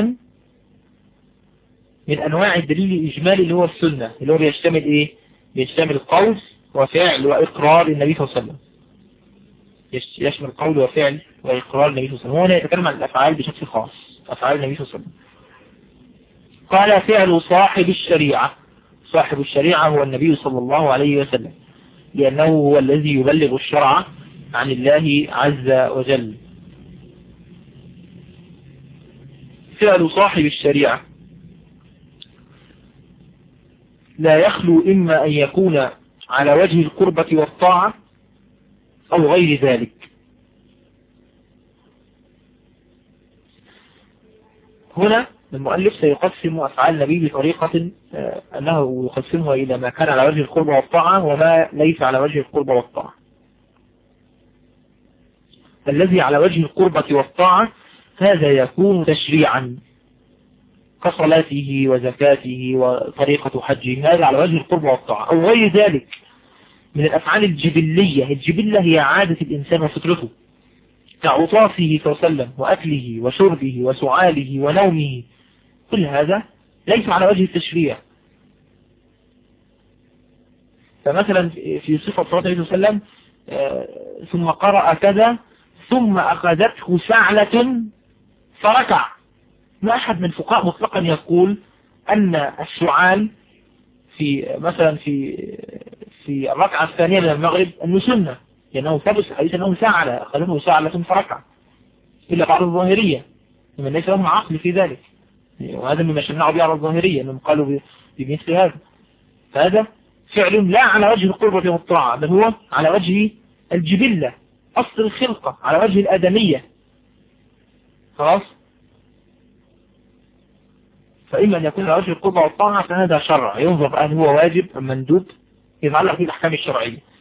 من أنواع الدليل الإجمالي اللي هو السنة اللي هو بيشتمل إيه؟ بيشتمل قول وفعل وإقرار النبي صلى الله عليه وسلم. يشمل قول وفعل وإقرار النبي صلى الله عليه وسلم. هو هنا يتكلم عن الأفعال بشكل خاص. أفعال النبي صلى الله عليه وسلم. قال فعل صاحب الشريعة. صاحب الشريعة هو النبي صلى الله عليه وسلم. لأنه هو الذي يبلغ الشرع عن الله عز وجل. فعل صاحب الشريعة. لا يخلو إما أن يكون على وجه القربة والطاعة أو غير ذلك. هنا المؤلف سيقسم أفعال النبي بطريقة آه، أنه يقسمها إلى ما كان على وجه القربة والطاعة وما ليس على وجه القربة والطاعة. الذي على وجه القربة والطاعة هذا يكون تشريعا كصلاته وزكاته وطريقة حجه هذا على وجه القربة والطاعة. أو غير ذلك من الأفعال الجبلية. الجبلة هي عادة الإنسان وفطرته. كعطافه صلى الله عليه وسلم وأكله وشربه وسعاله ونومه كل هذا ليس على وجه التشريع. فمثلا في صفة صلى الله عليه وسلم آه، ثم قرأ كذا ثم أخذته سعلة فركع. ما أحد من الفقهاء مطلقا يقول أن السعال في مثلا في في الركعة الثانية من المغرب أنه سنة. لأنه ثبت حديث أنه سعل أخذته سعلة فركع إلا بعض الظاهرية. من ليس لهم عقل في ذلك. وهذا مما شنعوا به على الظاهرية أنهم قالوا بمثل هذا. فهذا فعل لا على وجه القربة والطاعة بل هو على وجه الجبلة أصل الخلقة على وجه الأدمية. خلاص؟ فإما أن يكون على وجه القربة والطاعة فهذا شرع. ينظر هل هو واجب أم مندوب؟ يتعلق في الأحكام الشرعية.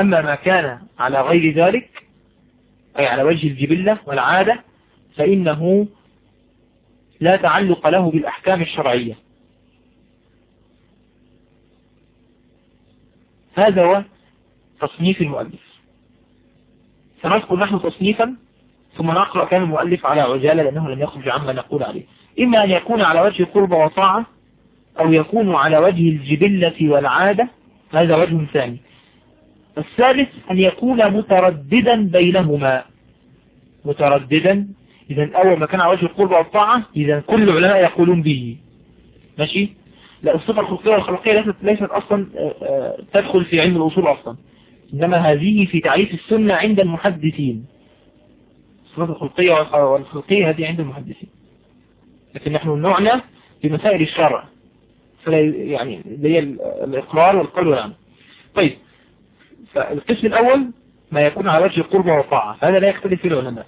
أما ما كان على غير ذلك أي على وجه الجبلة والعادة فإنه لا تعلق له بالأحكام الشرعية. هذا هو تصنيف المؤلف. سنذكر نحن تصنيفا ثم نقرأ كان المؤلف على عجالة لأنه لم يخرج عما نقول عليه. إما أن يكون على وجه قرب وطاعة أو يكون على وجه الجبلة والعادة هذا وجه ثاني. الثالث أن يكون مترددا بينهما. مترددا. إذا أول ما كان على وجه القرب والطاعة إذا كل العلماء يقولون به. ماشي؟ لا الصفة الخلقية والخلقية ليست, ليست أصلا آه، آه، تدخل في علم الأصول أصلا. إنما هذه في تعريف السنة عند المحدثين. الصفات الخلقية والخلقية هذه عند المحدثين. لكن نحن نعنى بمسائل الشرع. فلا يعني هي الإقرار والقول والعمل. طيب. فالقسم الأول ما يكون على وجه القربة والطاعة. هذا لا يختلف فيه العلماء.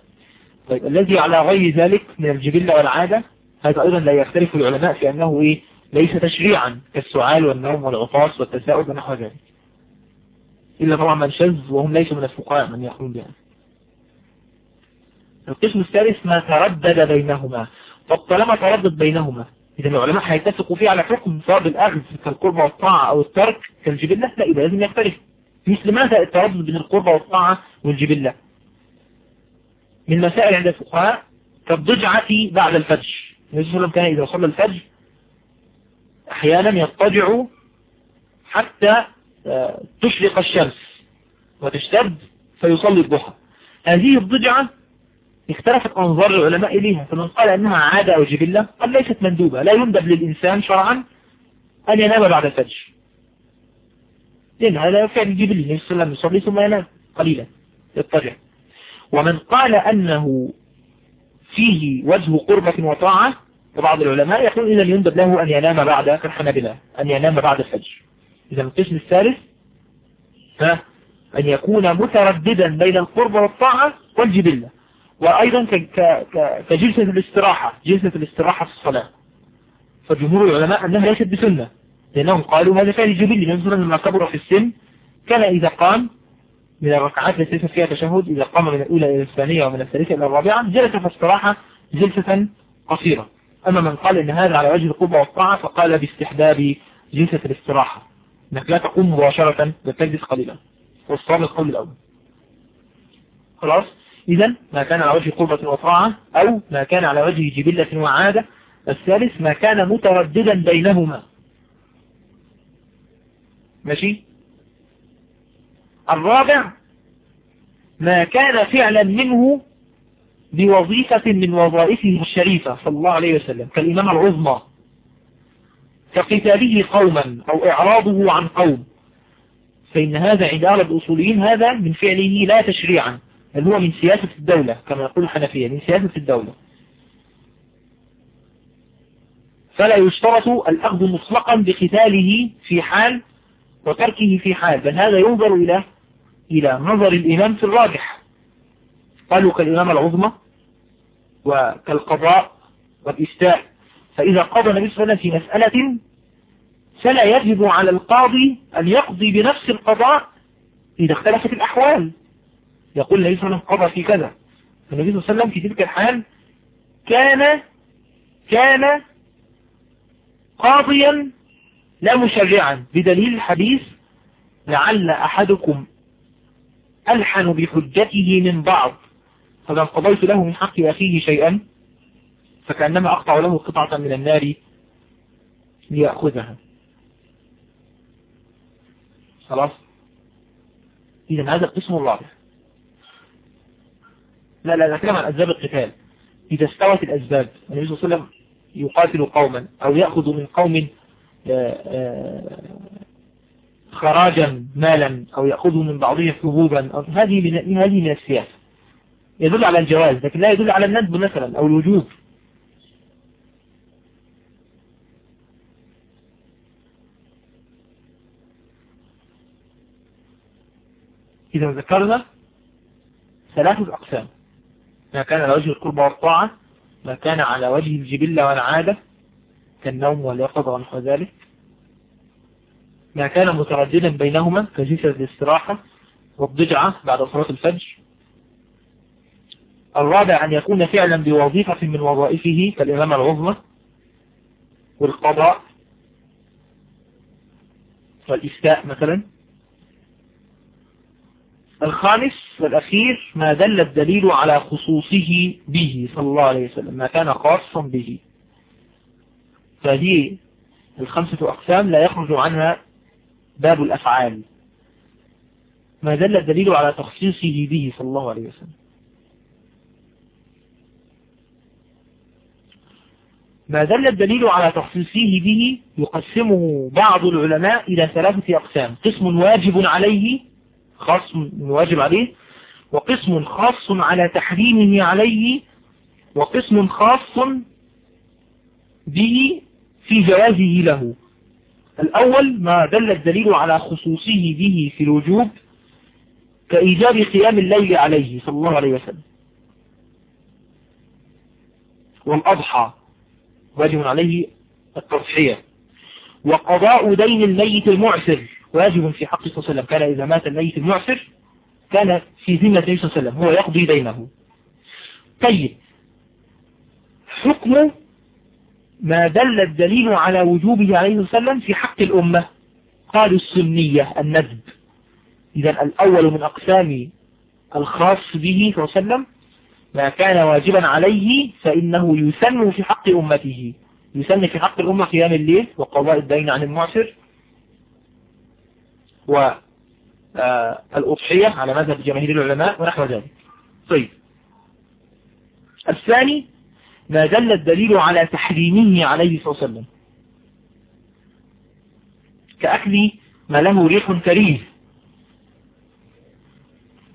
طيب الذي على غير ذلك من الجبلة والعادة هذا أيضا لا يختلف العلماء في أنه إيه ليس تشريعا كالسعال والنوم والعطاس والتساؤل ونحو ذلك. إلا طبعا من شذ وهم ليسوا من الفقهاء من يقولون بها. القسم الثالث ما تردد بينهما. طب طالما تردد بينهما إذا العلماء هيتفقوا فيه على حكم سواء بالأخذ كالقربة والطاعة أو الترك كالجبلة لا يبقى لازم يختلف. مثل ماذا التردد بين القربة والطاعة والجبلة؟ من مسائل عند الفقهاء كالضجعة بعد الفجر. النبي صلى الله عليه كان إذا صلى الفجر أحيانا يضطجع حتى آه، تشرق الشمس وتشتد فيصلي الضحى. هذه الضجعة اختلفت أنظار العلماء إليها. فمن قال أنها عادة أو جبلة قال ليست مندوبة. لا يندب للإنسان شرعا أن ينام بعد الفجر. لأن هذا صلى الله عليه وسلم يصلي ثم ينام قليلا. يضطجع. ومن قال أنه فيه وجه قربة وطاعة وبعض العلماء يقول إذا يندب له أن ينام بعد كالحنابلة أن ينام بعد الفجر. إذا القسم الثالث ها أن يكون مترددا بين القرب والطاعة والجبلة. وأيضا كجلسة الاستراحة جلسة الاستراحة في الصلاة. فجمهور العلماء أنها ليست بسنة. لأنهم قالوا هذا فعل جبلي مثلا لما كبر في السن. كان إذا قام من الركعات التي ليس فيها تشهد إذا قام من الأولى إلى الثانية ومن الثالثة إلى الرابعة جلس في الصراحة جلسة قصيرة. أما من قال إن هذا على وجه القوة والطاعة فقال باستحباب جلسة الاستراحة. إنك لا تقوم مباشرة بل تجلس قليلا. والصواب القول الأول. خلاص؟ إذا ما كان على وجه قربة وطاعة أو ما كان على وجه جبلة وعادة. الثالث ما كان مترددا بينهما. ماشي؟ الرابع ما كان فعلا منه بوظيفة من وظائفه الشريفة صلى الله عليه وسلم كالإمام العظمى كقتاله قوما أو إعراضه عن قوم. فإن هذا عند أغلب الأصوليين هذا من فعله لا تشريعا اللي هو من سياسة الدولة كما يقول الحنفية من سياسة الدولة. فلا يشترط الأخذ مطلقا بقتاله في حال وتركه في حال بل هذا ينظر إلى إلى نظر الإمام في الراجح قالوا كالإمام العظمى وكالقضاء والإفتاء. فإذا قضى النبي صلى الله عليه وسلم في مسألة فلا يجب على القاضي أن يقضي بنفس القضاء إذا اختلفت الأحوال. يقول النبي صلى الله عليه وسلم قضى في كذا. النبي صلى الله عليه وسلم في تلك الحال كان كان قاضيا لا مشرعا. بدليل الحديث لعل أحدكم ألحن بحجته من بعض. فمن قضيت له من حق أخيه شيئا فكأنما أقطع له قطعة من النار ليأخذها. خلاص؟ إذا هذا القسم الرابع لا لا نتكلم عن أسباب القتال. إذا استوت الأسباب النبي صلى الله عليه وسلم يقاتل قوما أو يأخذ من قوم خراجا مالا أو يأخذه من بعضهم حبوبا هذه من هذه من السياسة. يدل على الجواز لكن لا يدل على الندب مثلا أو الوجوب. إذا ذكرنا ثلاثة أقسام. ما كان على وجه القربة والطاعة ما كان على وجه الجبلة والعادة كالنوم واليقظة ونحو ذلك. ما كان مترددا بينهما كجلسة الاستراحة والضجعة بعد صلاة الفجر. الرابع أن يكون فعلا بوظيفة من وظائفه كالإمامة العظمى والقضاء والإفتاء مثلا. الخامس والأخير ما دل الدليل على خصوصه به صلى الله عليه وسلم ما كان خاصا به. فهذه الخمسة أقسام لا يخرج عنها باب الأفعال. ما دل الدليل على تخصيصه به صلى الله عليه وسلم. ما دل الدليل على تخصيصه به يقسمه بعض العلماء إلى ثلاثة أقسام. قسم واجب عليه خاص واجب عليه وقسم خاص على تحريمه عليه وقسم خاص به في جوازه له. الأول ما دل الدليل على خصوصه به في الوجوب كإيجاب قيام الليل عليه صلى الله عليه وسلم. والأضحى واجب عليه التضحية. وقضاء دين الميت المعسر واجب في حق صلى الله عليه وسلم. كان إذا مات الميت المعسر كان في ذمة النبي صلى الله عليه وسلم. هو يقضي دينه. طيب حكم ما دل الدليل على وجوبه عليه وسلم في حق الأمة. قالوا السنية الندب. إذا الأول من أقسام الخاص به صلى الله عليه وسلم ما كان واجبا عليه فإنه يسن في حق أمته. يسن في حق الأمة قيام الليل وقضاء الدين عن المعسر والأضحية على مذهب جماهير العلماء ونحو ذلك. طيب. الثاني ما دل الدليل على تحريمه عليه الصلاة والسلام كأكل ما له ريح كريه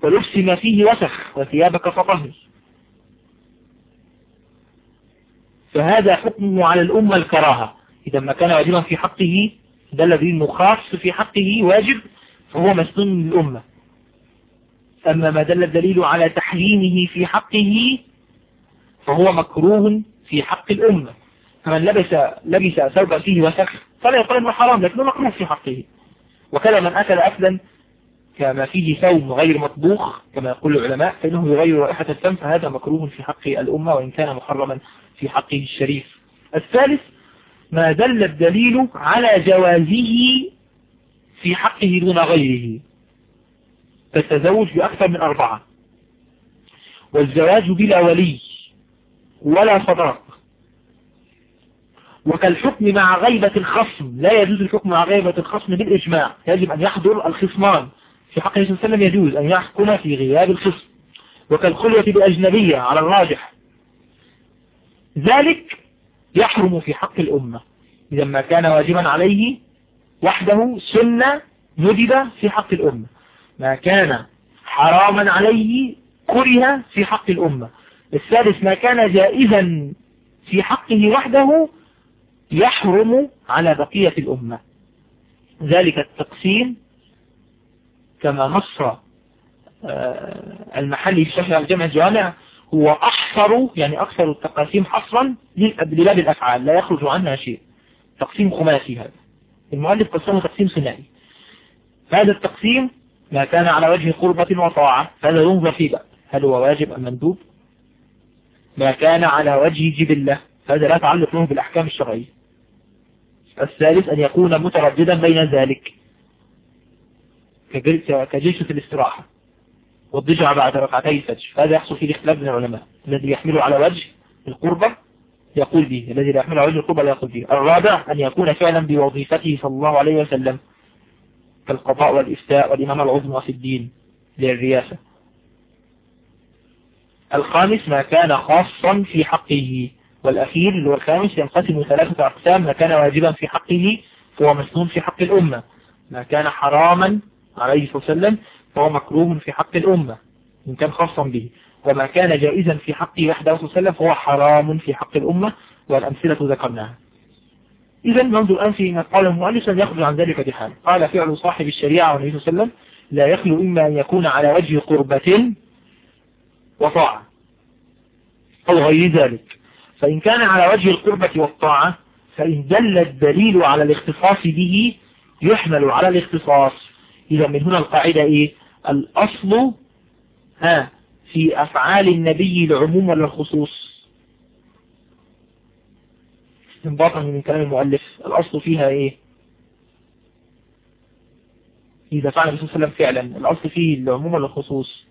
ولبس ما فيه وسخ وثيابك فطهر. فهذا حكمه على الأمة الكراهة. إذا ما كان واجبا في حقه دل دليل خاص في حقه واجب فهو مسنون للأمة. أما ما دل الدليل على تحريمه في حقه فهو مكروه في حق الأمة. فمن لبس لبس ثوبا فيه وسخ فلا يقول إنه حرام لكنه مكروه في حقه. وكذا من أكل أكلا كما فيه ثوم غير مطبوخ كما يقول العلماء فإنه يغير رائحة الفم فهذا مكروه في حق الأمة وإن كان محرما في حقه الشريف. الثالث ما دل الدليل على جوازه في حقه دون غيره. فالتزوج بأكثر من أربعة. والزواج بلا ولي. ولا صداق. وكالحكم مع غيبة الخصم لا يجوز الحكم مع غيبة الخصم بالإجماع. يجب أن يحضر الخصمان. في حق النبي صلى الله عليه وسلم يجوز أن يحكم في غياب الخصم. وكالخلوة بأجنبية على الراجح. ذلك يحرم في حق الأمة. إذا ما كان واجبا عليه وحده سنة ندب في حق الأمة. ما كان حراما عليه كره في حق الأمة. الثالث ما كان جائزا في حقه وحده يحرم على بقية الأمة. ذلك التقسيم كما نص المحلي في شرح الجامع الجوامع هو أحصر يعني أكثر التقاسيم حصرا لباب الأفعال لا يخرج عنها شيء. تقسيم خماسي هذا. المؤلف قسمه تقسيم ثنائي. هذا التقسيم ما كان على وجه قربة وطاعة فهذا ينظر فيه بقى هل هو واجب أم مندوب؟ ما كان على وجه جبلة فهذا لا تعلق له بالأحكام الشرعية. الثالث أن يكون مترددا بين ذلك. كجلسة الاستراحة. والضجع بعد ركعتي الفجر. هذا يحصل فيه الاختلاف بين العلماء. الذي يحمله على وجه القربة يقول به. الذي لا يحمله على وجه القربة لا يقول به. الرابع أن يكون فعلا بوظيفته صلى الله عليه وسلم كالقضاء والإفتاء والإمامة العظمى في الدين للرياسة. الخامس ما كان خاصا في حقه والأخير اللي هو الخامس ينقسم ثلاثة أقسام ما كان واجبا في حقه فهو مسنون في حق الأمة. ما كان حراما عليه الصلاة والسلام فهو مكروه في حق الأمة إن كان خاصا به. وما كان جائزا في حقه وحده صلى الله عليه وسلم فهو حرام في حق الأمة والأمثلة ذكرناها. إذا ننظر الآن في ما قال المؤلف لن يخرج عن ذلك بحال. قال فعل صاحب الشريعة والنبي صلى الله عليه وسلم لا يخلو إما أن يكون على وجه قربة وطاعة أو غير ذلك. فإن كان على وجه القربة والطاعة فإن دل الدليل على الاختصاص به يحمل على الاختصاص. إذا من هنا القاعدة إيه؟ الأصل ها في أفعال النبي العموم ولا الخصوص استنباطا من كلام المؤلف. الأصل فيها إيه؟ إذا فعل النبي صلى الله عليه وسلم فعلا. الأصل فيه العموم ولا الخصوص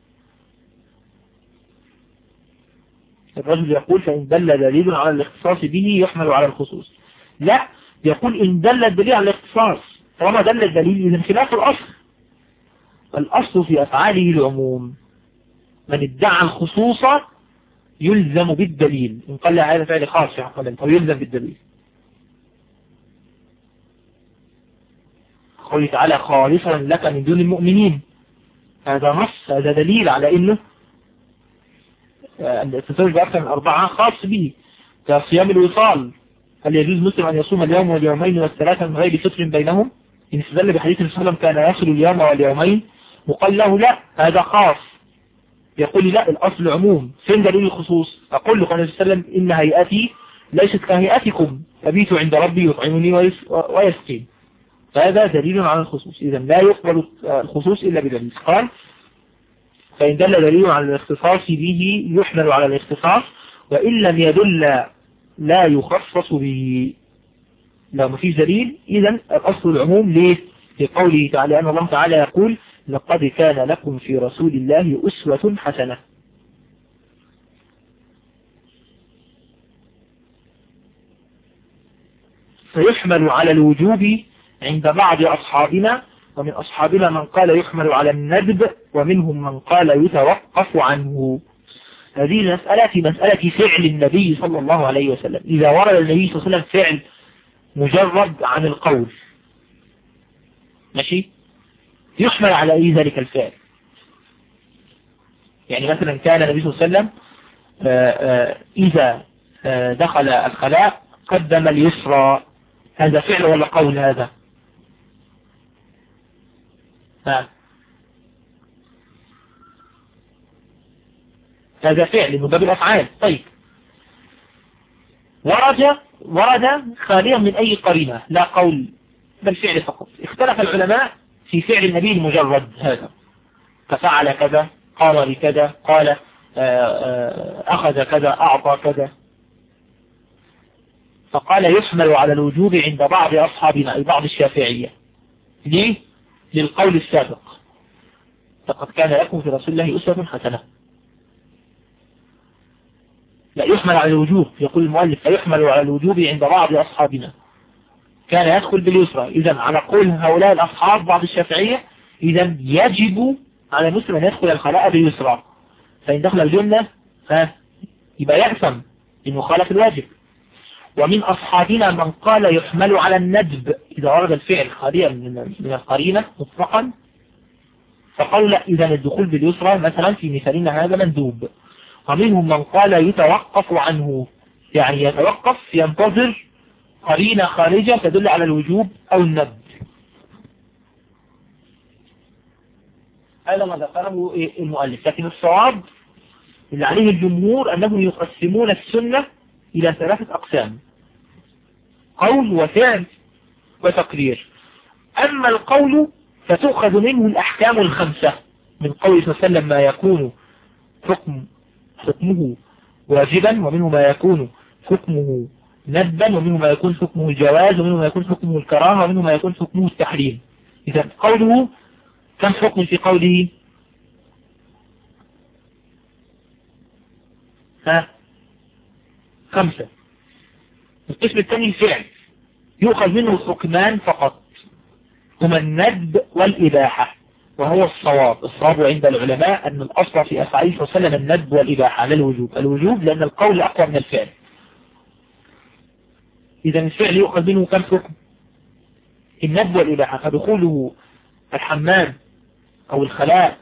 الرجل يقول فإن دل دليل على الاختصاص به يحمل على الخصوص. لا يقول إن دل الدليل على الاختصاص. طالما دل الدليل إذا خلاف الأصل. الأصل في أفعاله العموم. من ادعى الخصوص يلزم بالدليل. إن قال هذا فعل خاص في حق أو يلزم بالدليل. قوله تعالى خالصا لك من دون المؤمنين. هذا نص هذا دليل على إنه التزوج بأكثر من أربعة خاص به كصيام الوصال. هل يجوز مسلم أن يصوم اليوم واليومين والثلاثة من غير فتر بينهم؟ إن استدل بحديث وسلم كان يصل اليوم واليومين. وقال له لا هذا خاص. يقول لي لا الأصل عموم. فين دليل الخصوص؟ أقول الله عليه وسلم إن هيئتي ليست كهيئتكم. أبيت عند ربي يطعمني ويسقين. فهذا دليل على الخصوص. إذا لا يقبل الخصوص إلا بدليل. قال فإن دل دليل على الاختصاص به يحمل على الاختصاص وإن لم يدل لا يخصص به. لو ما فيش دليل. إذا الأصل العموم ليه؟ لقوله تعالى أن الله تعالى يقول لقد كان لكم في رسول الله أسوة حسنة. فيحمل على الوجوب عند بعض أصحابنا ومن أصحابنا من قال يحمل على الندب ومنهم من قال يتوقف عنه. هذه المسألة في مسألة فعل النبي صلى الله عليه وسلم. إذا ورد النبي صلى الله عليه وسلم فعل مجرد عن القول ماشي؟ يحمل على أي ذلك الفعل. يعني مثلا كان النبي صلى الله عليه وسلم إذا دخل الخلاء قدم اليسرى. هذا فعل ولا قول هذا؟ هذا فعل من باب الأفعال. طيب. ورد ورد خاليا من أي قرينة. لا قول بل فعل فقط. اختلف العلماء في فعل النبي المجرد هذا. ففعل كذا قال لكذا قال أخذ كذا أعطى كذا. فقال يحمل على الوجوب عند بعض أصحابنا أي بعض الشافعية. ليه؟ للقول السابق. لقد كان لكم في رسول الله أسوة حسنة. لا يحمل على الوجوب يقول المؤلف فيحمل على الوجوب عند بعض أصحابنا. كان يدخل باليسرى. إذا على قول هؤلاء الأصحاب بعض الشافعية إذا يجب على المسلم أن يدخل الخلاء باليسرى. فإن دخل الجنة ها يبقى يأثم إنه خالف الواجب. ومن أصحابنا من قال يحمل على الندب. إذا ورد الفعل خاليا من القرينة مطلقا فقالوا لا إذا الدخول باليسرى مثلا في مثالنا هذا مندوب. ومنهم من قال يتوقف عنه يعني يتوقف ينتظر قرينة خارجة تدل على الوجوب أو الندب. هذا ما ذكره المؤلف. لكن الصواب اللي عليه الجمهور أنهم يقسمون السنة إلى ثلاثة أقسام. قول وفعل وتقرير. أما القول فتؤخذ منه الأحكام الخمسة. من قول صلى الله عليه وسلم ما يكون حكم حكمه واجبا ومنه ما يكون حكمه ندبا ومنه ما يكون حكمه الجواز ومنه ما يكون حكمه الكراهة ومنه ما يكون حكمه التحريم. إذا قوله كم حكم في قوله؟ ها؟ خمسة. القسم الثاني الفعل يؤخذ منه حكمان فقط. هما الندب والإباحة وهو الصواب. الصواب عند العلماء أن الأصل في أفعال صلى الله عليه وسلم الندب والإباحة لا الوجوب. الوجوب لأن القول أقوى من الفعل. إذا الفعل يؤخذ منه كم حكم؟ الندب والإباحة فدخوله الحمام أو الخلاء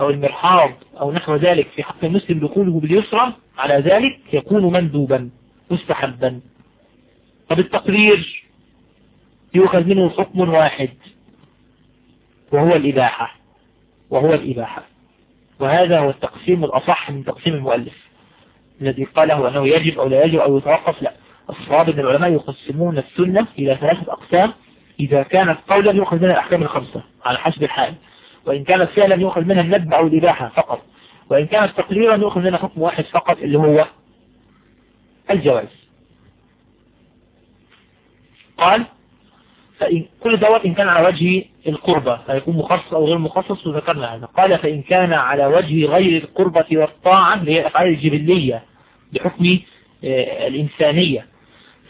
أو المرحاض أو نحو ذلك في حق المسلم دخوله باليسرى على ذلك يكون مندوبا مستحبا. طب التقرير يؤخذ منه حكم واحد وهو الإباحة وهو الإباحة. وهذا هو التقسيم الأصح من تقسيم المؤلف الذي قاله أنه يجب أو لا يجب أو يتوقف. لا الصواب أن العلماء يقسمون السنة إلى ثلاثة أقسام. إذا كانت قولا يؤخذ منها الأحكام الخمسة على حسب الحال وإن كانت فعلا يؤخذ منها الندب أو الإباحة فقط وإن كانت تقريرا يؤخذ منها حكم واحد فقط اللي هو الجواز. قال فإن كل دوت إن كان على وجه القربة فيكون مخصص أو غير مخصص وذكرنا هذا. قال فإن كان على وجه غير القربة والطاعة اللي هي الأفعال الجبلية بحكم الإنسانية.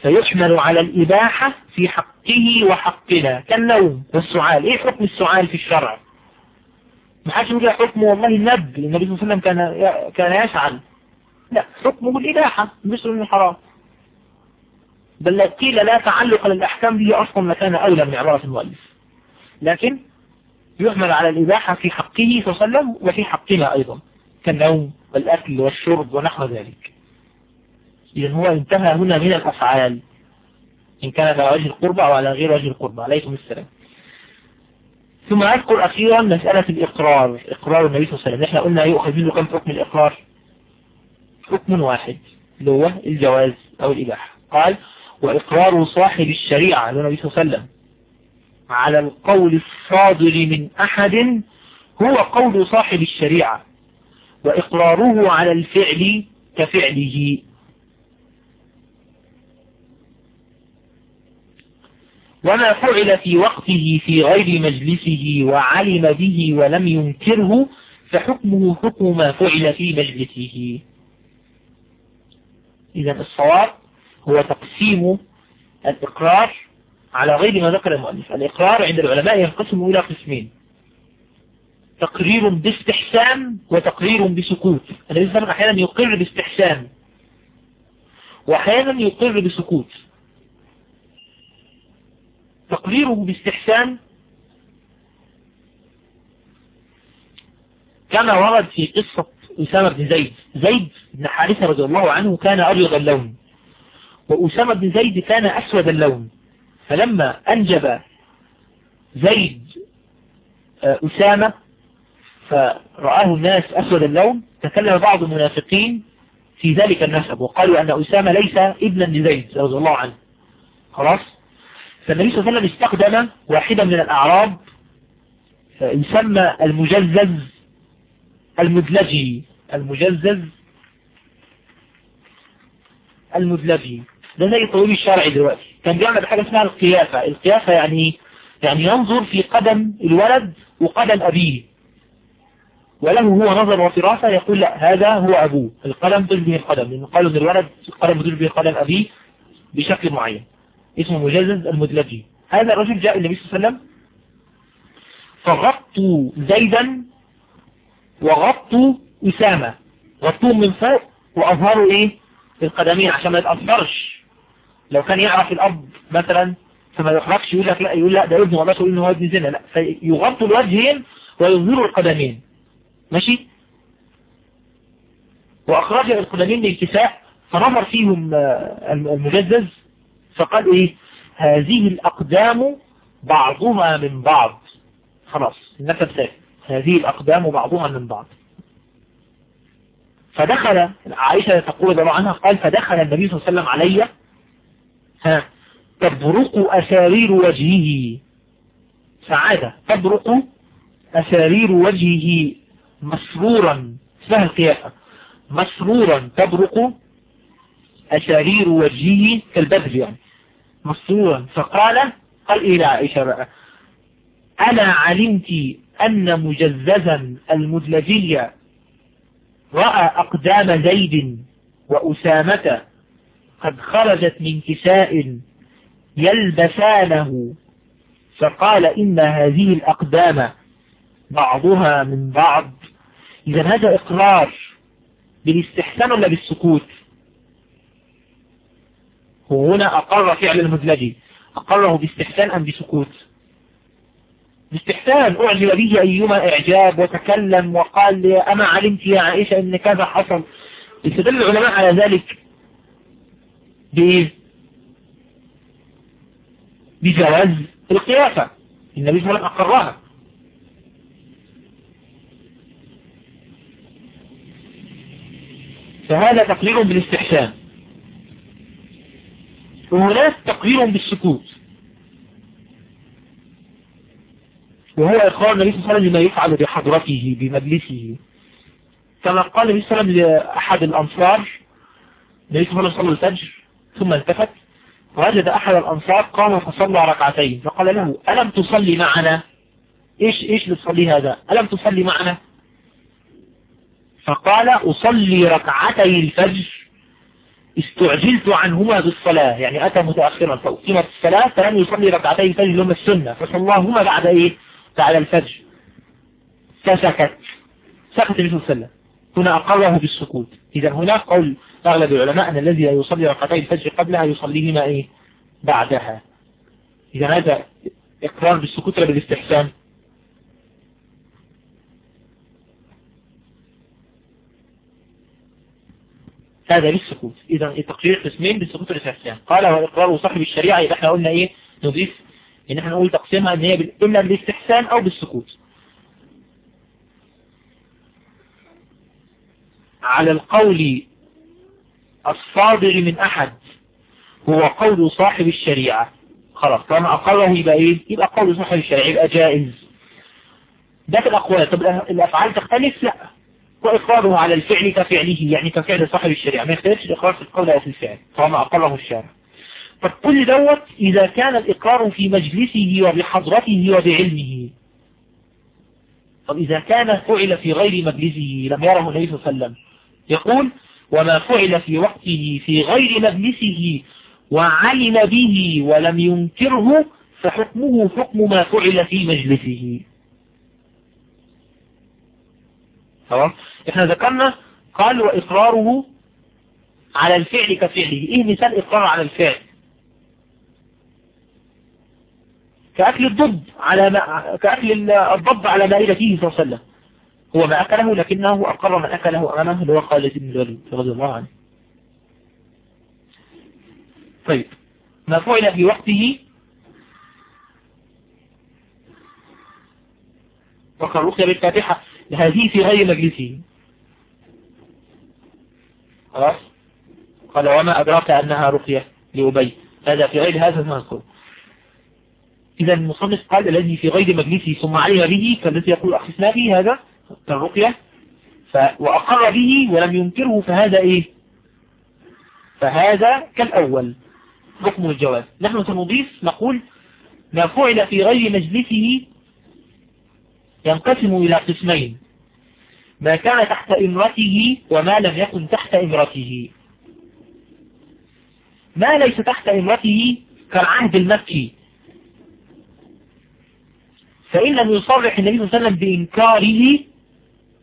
فيحمل على الإباحة في حقه وحقنا كالنوم والسعال. إيه حكم السعال في الشرع؟ ما حدش يقول حكمه والله النب النبي صلى الله عليه وسلم كان كان يسعل لا حكمه الإباحة مش من الحرام بل قيل لا تعلق للأحكام به أصلا لكان أولى من عبارة المؤلف. لكن يحمل على الإباحة في حقه صلى الله عليه وسلم وفي حقنا أيضا كالنوم والأكل والشرب ونحو ذلك. إذا هو انتهى هنا من الأفعال إن كانت على وجه القربة أو على غير وجه القربة عليكم السلام. ثم أذكر أخيرا مسألة الإقرار إقرار النبي صلى الله عليه وسلم. إحنا قلنا يؤخذ منه كم حكم الإقرار؟ حكم واحد اللي هو الجواز أو الإباحة. قال وإقرار صاحب الشريعة النبي صلى الله عليه وسلم على القول الصادر من أحد هو قول صاحب الشريعة وإقراره على الفعل كفعله. وما فعل في وقته في غير مجلسه وعلم به ولم ينكره فحكمه حكم ما فعل في مجلسه. إذا الصواب هو تقسيم الإقرار على غير ما ذكر المؤلف. الإقرار عند العلماء ينقسم إلى قسمين. تقرير باستحسان وتقرير بسكوت. النبي صلى الله أحيانا يقر باستحسان وأحيانا يقر بسكوت. تقريره باستحسان كما ورد في قصة أسامة بن زيد. زيد بن حارثة رضي الله عنه كان أبيض اللون. وأسامة بن زيد كان أسود اللون. فلما أنجب زيد أسامة فرآه الناس أسود اللون تكلم بعض المنافقين في ذلك النسب وقالوا أن أسامة ليس ابنا لزيد رضي الله عنه. خلاص؟ فالنبي صلى الله عليه وسلم استخدم واحدا من الأعراب يسمى المجزز المدلجي. المجزز المدلجي. ده زي الطبيب الشرعي دلوقتي. كان بيعمل حاجة اسمها القيافة. القيافة يعني يعني ينظر في قدم الولد وقدم أبيه. وله هو نظر وفراسة يقول لا هذا هو أبوه. القدم تشبه القدم لأنه قالوا أن الولد القدم تشبه قدم أبيه بشكل معين. اسمه مجزز المدلجي. هذا الرجل جاء النبي صلى الله عليه وسلم فغطوا زيدا وغطوا أسامة. غطوهم من فوق وأظهروا إيه؟ القدمين عشان ما يتأثرش. لو كان يعرف الأب مثلا فما يحركش يقول لك لا يقول لا ده ابنه والله يقول إنه هو ابن زنا لا. فيغطوا الوجهين ويظهر القدمين. ماشي؟ وأخرج القدمين للكساء فنظر فيهم المجزز فقال إيه؟ هذه الأقدام بعضها من بعض. خلاص النسب ثابت هذه الأقدام بعضها من بعض. فدخل عائشة تقول الله عنها قال فدخل النبي صلى الله عليه وسلم علي ها تبرق أسارير وجهه. سعادة. تبرق أسارير وجهه. مسرورا. اسمها القيافة مسرورا. تبرق أسارير وجهه كالبدر يعني. مسرورا. فقال قال إلى عائشة بقى؟ أنا علمت أن مجززا المدلجي رأى أقدام زيد وأسامة قد خرجت من كساء يلبسانه. فقال إن هذه الأقدام بعضها من بعض. إذا هذا إقرار بالاستحسان ولا بالسكوت؟ هنا أقر فعل المدلجي أقره باستحسان أم بسكوت؟ باستحسان. أعجب به أيما إعجاب وتكلم وقال أما علمت يا عائشة إن كذا حصل. استدل العلماء على ذلك. بإيه بجواز القياسة النبي صلى الله عليه وسلم أقرها. فهذا تقرير بالاستحسان. وهناك تقرير بالسكوت. وهو إقرار النبي صلى الله عليه وسلم لما يفعل بحضرته بمجلسه. كما قال النبي صلى الله عليه وسلم لأحد الأنصار النبي صلى الله عليه وسلم الفجر. ثم التفت وجد أحد الأنصار قام فصلى ركعتين فقال له ألم تصلي معنا؟ إيش إيش بتصلي هذا؟ ألم تصلي معنا؟ فقال أصلي ركعتي الفجر. استعجلت عنهما بالصلاة. يعني أتى متأخرا فأقيمت الصلاة فلم يصلي ركعتي الفجر لهم السنة. فصلاهما بعد إيه؟ بعد الفجر. فسكت. سكت النبي صلى الله عليه وسلم. هنا أقره بالسكوت. إذا هناك قول أغلب العلماء أن الذي يصلي ركعتي الفجر قبلها يصليهما إيه؟ بعدها. إذا هذا إقرار بالسكوت ولا بالاستحسان؟ هذا بالسكوت إذا التقرير قسمين بالسكوت والاستحسان. قال وإقرار صاحب الشريعة إذا إحنا قلنا إيه؟ نضيف إن إحنا نقول تقسيمها إن هي إما بالاستحسان أو بالسكوت. على القول الصادر من أحد. هو قول صاحب الشريعة. خلاص طالما أقره يبقى إيه؟ يبقى قول صاحب الشريعة يبقى جائز. ده في الأقوال. طب الأفعال تختلف؟ لا. وإقراره على الفعل كفعله يعني كفعل صاحب الشريعة. ما يختلفش الإقرار في القول أو في الفعل طالما أقره الشارع. فكل دوت إذا كان الإقرار في مجلسه وبحضرته وبعلمه. طب إذا كان فعل في غير مجلسه لم يره النبي صلى الله عليه وسلم. يقول وما فعل في وقته في غير مجلسه وعلم به ولم ينكره فحكمه حكم ما فعل في مجلسه. تمام؟ إحنا ذكرنا قال وإقراره على الفعل كفعله. إيه مثال إقرار على الفعل؟ كأكل الضب على ما كأكل الضب على مائدته صلى الله عليه وسلم. هو ما أكله لكنه أقر من أكله أمامه اللي هو خالد بن الوليد رضي الله عنه. طيب. ما فعل في وقته؟ وقال رقية بالفاتحة هذه في غير مجلسه. خلاص؟ قال وما أدراك أنها رقية لأبي؟ هذا في غير هذا المذكور إذا المصنف قال الذي في غير مجلسه ثم علم به فالذي يقول أخذنا به هذا كالرقية ف... وأقر به ولم ينكره فهذا إيه؟ فهذا كالأول حكم الجواز. نحن سنضيف نقول ما فعل في غير مجلسه ينقسم إلى قسمين. ما كان تحت إمرته وما لم يكن تحت إمرته. ما ليس تحت إمرته كالعهد المكي. فإن لم يصرح النبي صلى الله عليه وسلم بإنكاره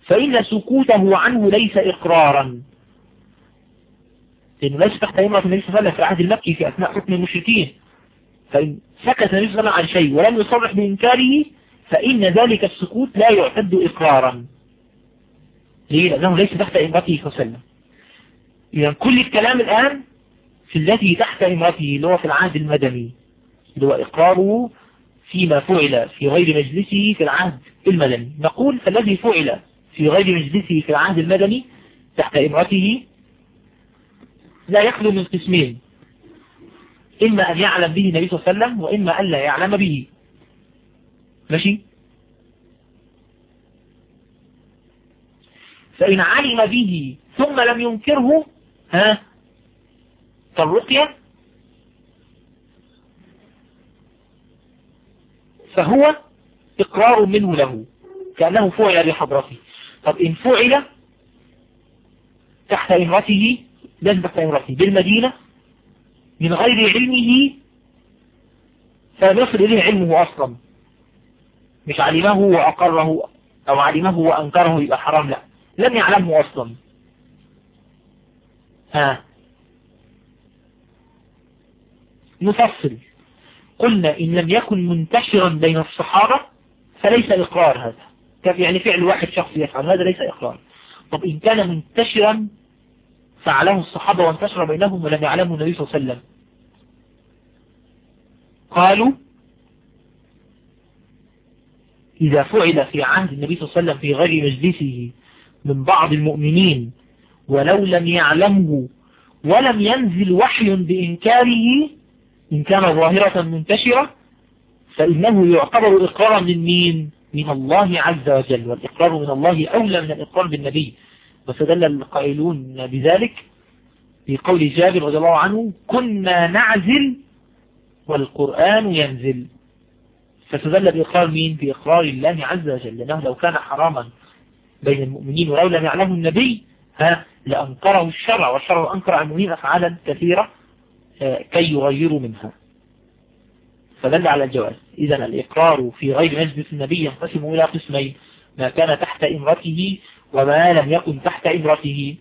فإن سكوته عنه ليس إقرارا. لأنه ليس تحت إمرة النبي صلى الله عليه وسلم في العهد المكي في أثناء حكم المشركين. فإن سكت النبي صلى الله عليه وسلم عن شيء ولم يصرح بإنكاره فإن ذلك السكوت لا يعتد إقرارا. ليه؟ لأنه ليس تحت إمرته صلى الله عليه وسلم. إذا كل الكلام الآن في التي تحت إمرته اللي هو في العهد المدني اللي هو إقراره فيما فعل في غير مجلسه في العهد المدني. نقول فالذي فعل في غير مجلسه في العهد المدني تحت إمرته لا يخلو من قسمين. إما أن يعلم به النبي صلى الله عليه وسلم وإما أن لا يعلم به. ماشي؟ فإن علم به ثم لم ينكره ها؟ فالرقية فهو إقرار منه له كأنه فعل بحضرته طب إن فعل تحت إمرته لازم تحت إمرته. بالمدينة من غير علمه فلم يصل إليه علمه أصلا. مش علمه وأقره أو علمه وأنكره يبقى حرام لا. لم يعلمه أصلا. ها. نفصل. قلنا إن لم يكن منتشرا بين الصحابة فليس إقرار هذا. يعني فعل واحد شخص يفعل؟ هذا ليس إقرار. طب إن كان منتشرا فعله الصحابة وانتشر بينهم ولم يعلمه النبي صلى الله عليه وسلم. قالوا إذا فعل في عهد النبي صلى الله عليه وسلم في غير مجلسه من بعض المؤمنين ولو لم يعلمه ولم ينزل وحي بإنكاره إن كان ظاهرة منتشرة فإنه يعتبر إقرارا من مين؟ من الله عز وجل والإقرار من الله أولى من الإقرار بالنبي. وستدل القائلون بذلك في قول جابر رضي الله عنه كنا نعزل والقرآن ينزل. فستدل بإقرار مين؟ بإقرار الله عز وجل. لأنه لو كان حراما بين المؤمنين ولو لم يعلمه النبي ها لأنكره الشرع والشرع أنكر عن المؤمنين أفعالا كثيرة كي يغيروا منها. فدل على الجواز. إذا الإقرار في غير مجلس النبي ينقسم إلى قسمين ما كان تحت إمرته وما لم يكن تحت إمرته.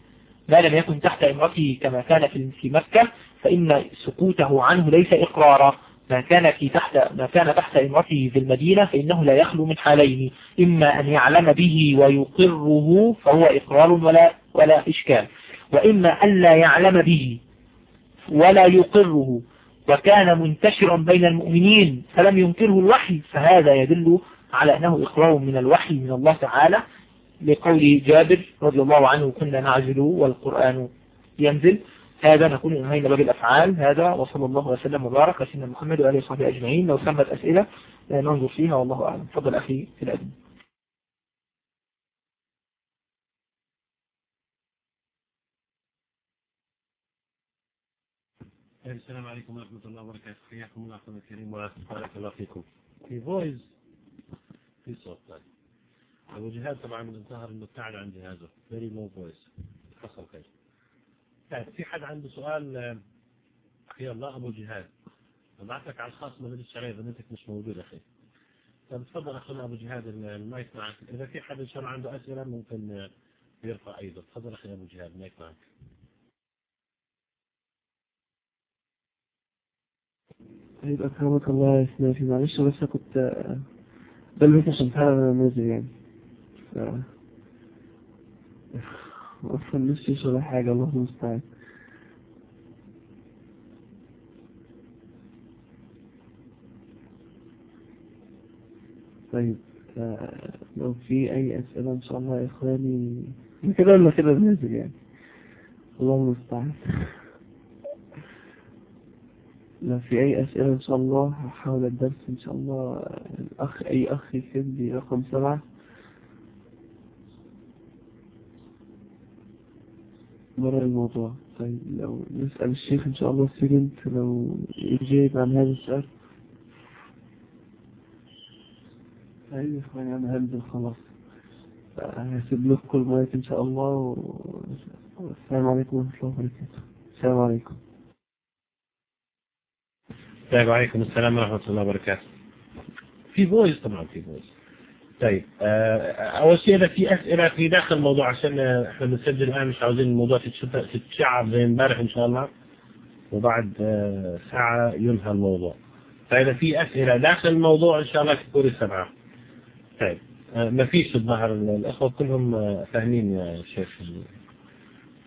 ما لم يكن تحت إمرته كما كان في مكة فإن سكوته عنه ليس إقرارا. ما كان في تحت ما كان تحت إمرته في المدينة فإنه لا يخلو من حالين إما أن يعلم به ويقره فهو إقرار ولا ولا إشكال وإما أن لا يعلم به ولا يقره. وكان منتشرا بين المؤمنين فلم ينكره الوحي فهذا يدل على أنه إقرار من الوحي من الله تعالى لقول جابر رضي الله عنه كنا نعزل والقرآن ينزل. هذا نكون انهينا باب الأفعال هذا وصلى الله وسلم وبارك سيدنا محمد وآله وصحبه أجمعين. لو سمت أسئلة ننظر فيها والله أعلم. تفضل أخي في الأدب. السلام عليكم ورحمة الله وبركاته. حياكم الله أخونا الكريم وبارك الله فيكم. في voice في صوت طيب. أبو جهاد طبعا من الظاهر إنه ابتعد عن جهازه. very low voice حصل خير. طيب في حد عنده سؤال؟ أخي الله أبو جهاد. ابعث على الخاص ما بديش عليه بنتك مش موجود أخي. طيب تفضل أخونا أبو جهاد المايك معك. إذا في حد إن شاء الله عنده أسئلة ممكن يرفع أيضا. تفضل أخي أبو جهاد المايك معك. طيب أكرمك الله يا سنافي معلش بس كنت بلبس عشان فعلا نازل يعني. ف... أصلا نفسي ولا حاجة الله المستعان. طيب لو في أي أسئلة إن شاء الله يا إخواني كده ولا كده نازل يعني. الله المستعان. لو في أي أسئلة إن شاء الله هحاول الدرس إن شاء الله الأخ أي أخ يكتب لي رقم سبعة. مرة الموضوع. طيب لو نسأل الشيخ إن شاء الله سيجنت لو يجيب عن هذا السؤال. طيب يا إخواني أنا هنزل خلاص هسيب لكم المايك إن شاء الله والسلام عليكم ورحمة الله وبركاته. السلام عليكم. طيب وعليكم السلام ورحمة الله وبركاته. في voice طبعا في voice طيب أول شيء إذا في أسئلة في داخل الموضوع عشان إحنا بنسجل الآن مش عاوزين الموضوع تتشعب زي امبارح إن شاء الله. وبعد ساعة ينهى الموضوع. فإذا في أسئلة داخل الموضوع إن شاء الله تكون السبعة طيب آه، ما فيش الظاهر الأخوة كلهم آه، فاهمين يا شيخ.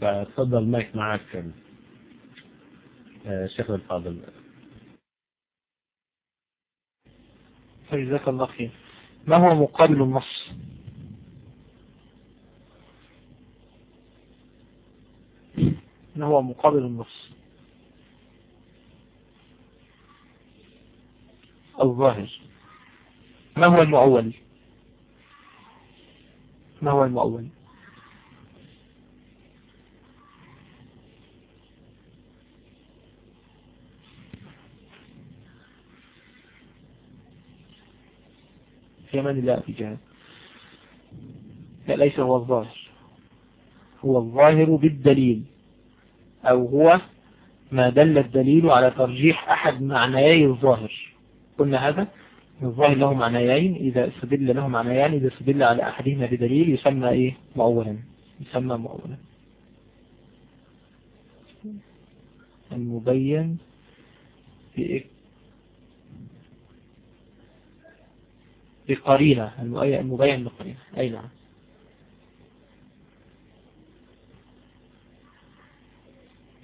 فتفضل المايك معك آه، شيخ الفاضل. فجزاك الله خير. ما هو مقابل النص؟ ما هو مقابل النص؟ الظاهر. ما هو المؤول؟ ما هو المؤول؟ في من الله في جهة لا ليس هو الظاهر. هو الظاهر بالدليل. أو هو ما دل الدليل على ترجيح أحد معنيي الظاهر. قلنا هذا الظاهر له معنيين إذا استدل له معنيان إذا استدل على أحدهما بدليل يسمى إيه؟ مؤولا. يسمى مؤولا. المبين في بقرينة المبين بقرينة أي نعم.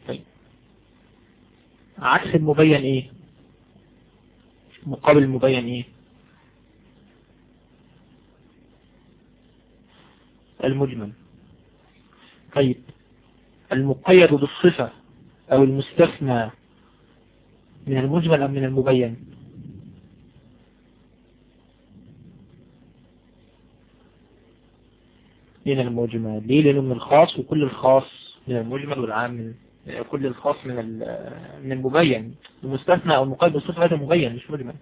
طيب. عكس المبين إيه؟ مقابل المبين إيه؟ المجمل. طيب. المقيد بالصفة أو المستثنى من المجمل أم من المبين من المجمل. ليه؟ لأنه من الخاص وكل الخاص من المجمل والعام من كل الخاص من من المبين المستثنى أو المقيد بالصفة هذا مبين مش مجمل.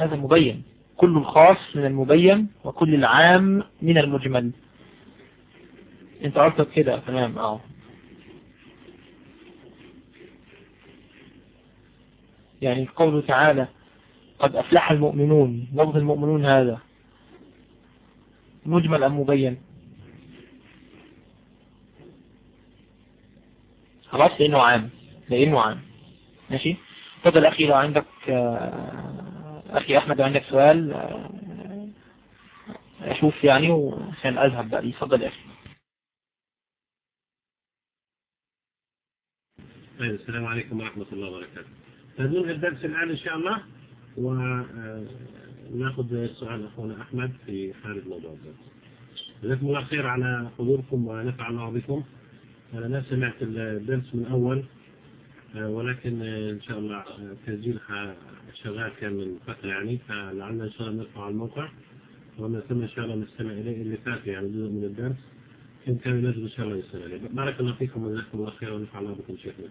هذا مبين. كل الخاص من المبين وكل العام من المجمل. أنت قصدك كده؟ تمام. آه. يعني قوله تعالى قد أفلح المؤمنون. لفظ المؤمنون هذا. مجمل أم مبين؟ خلاص لأنه عام. لأنه عام. ماشي؟ تفضل أخي لو عندك أخي أحمد لو عندك سؤال أشوف يعني وعشان أذهب بقى. تفضل أخي. طيب السلام عليكم ورحمة الله وبركاته. ننهي الدرس الآن إن شاء الله وناخذ سؤال أخونا أحمد في خارج موضوع الدرس جزاكم الله خير على حضوركم ونفع الله بكم. أنا سمعت الدرس من أول ولكن إن شاء الله تسجيلها شغال كان من فترة يعني فلعلنا إن شاء الله نرفع على الموقع. ومن ثم إن شاء الله نستمع إليه اللي فات يعني جزء من الدرس. إن كان ينزل إن شاء الله يستمع إليه. بارك الله فيكم وجزاكم الله خير ونفع الله بكم شيخنا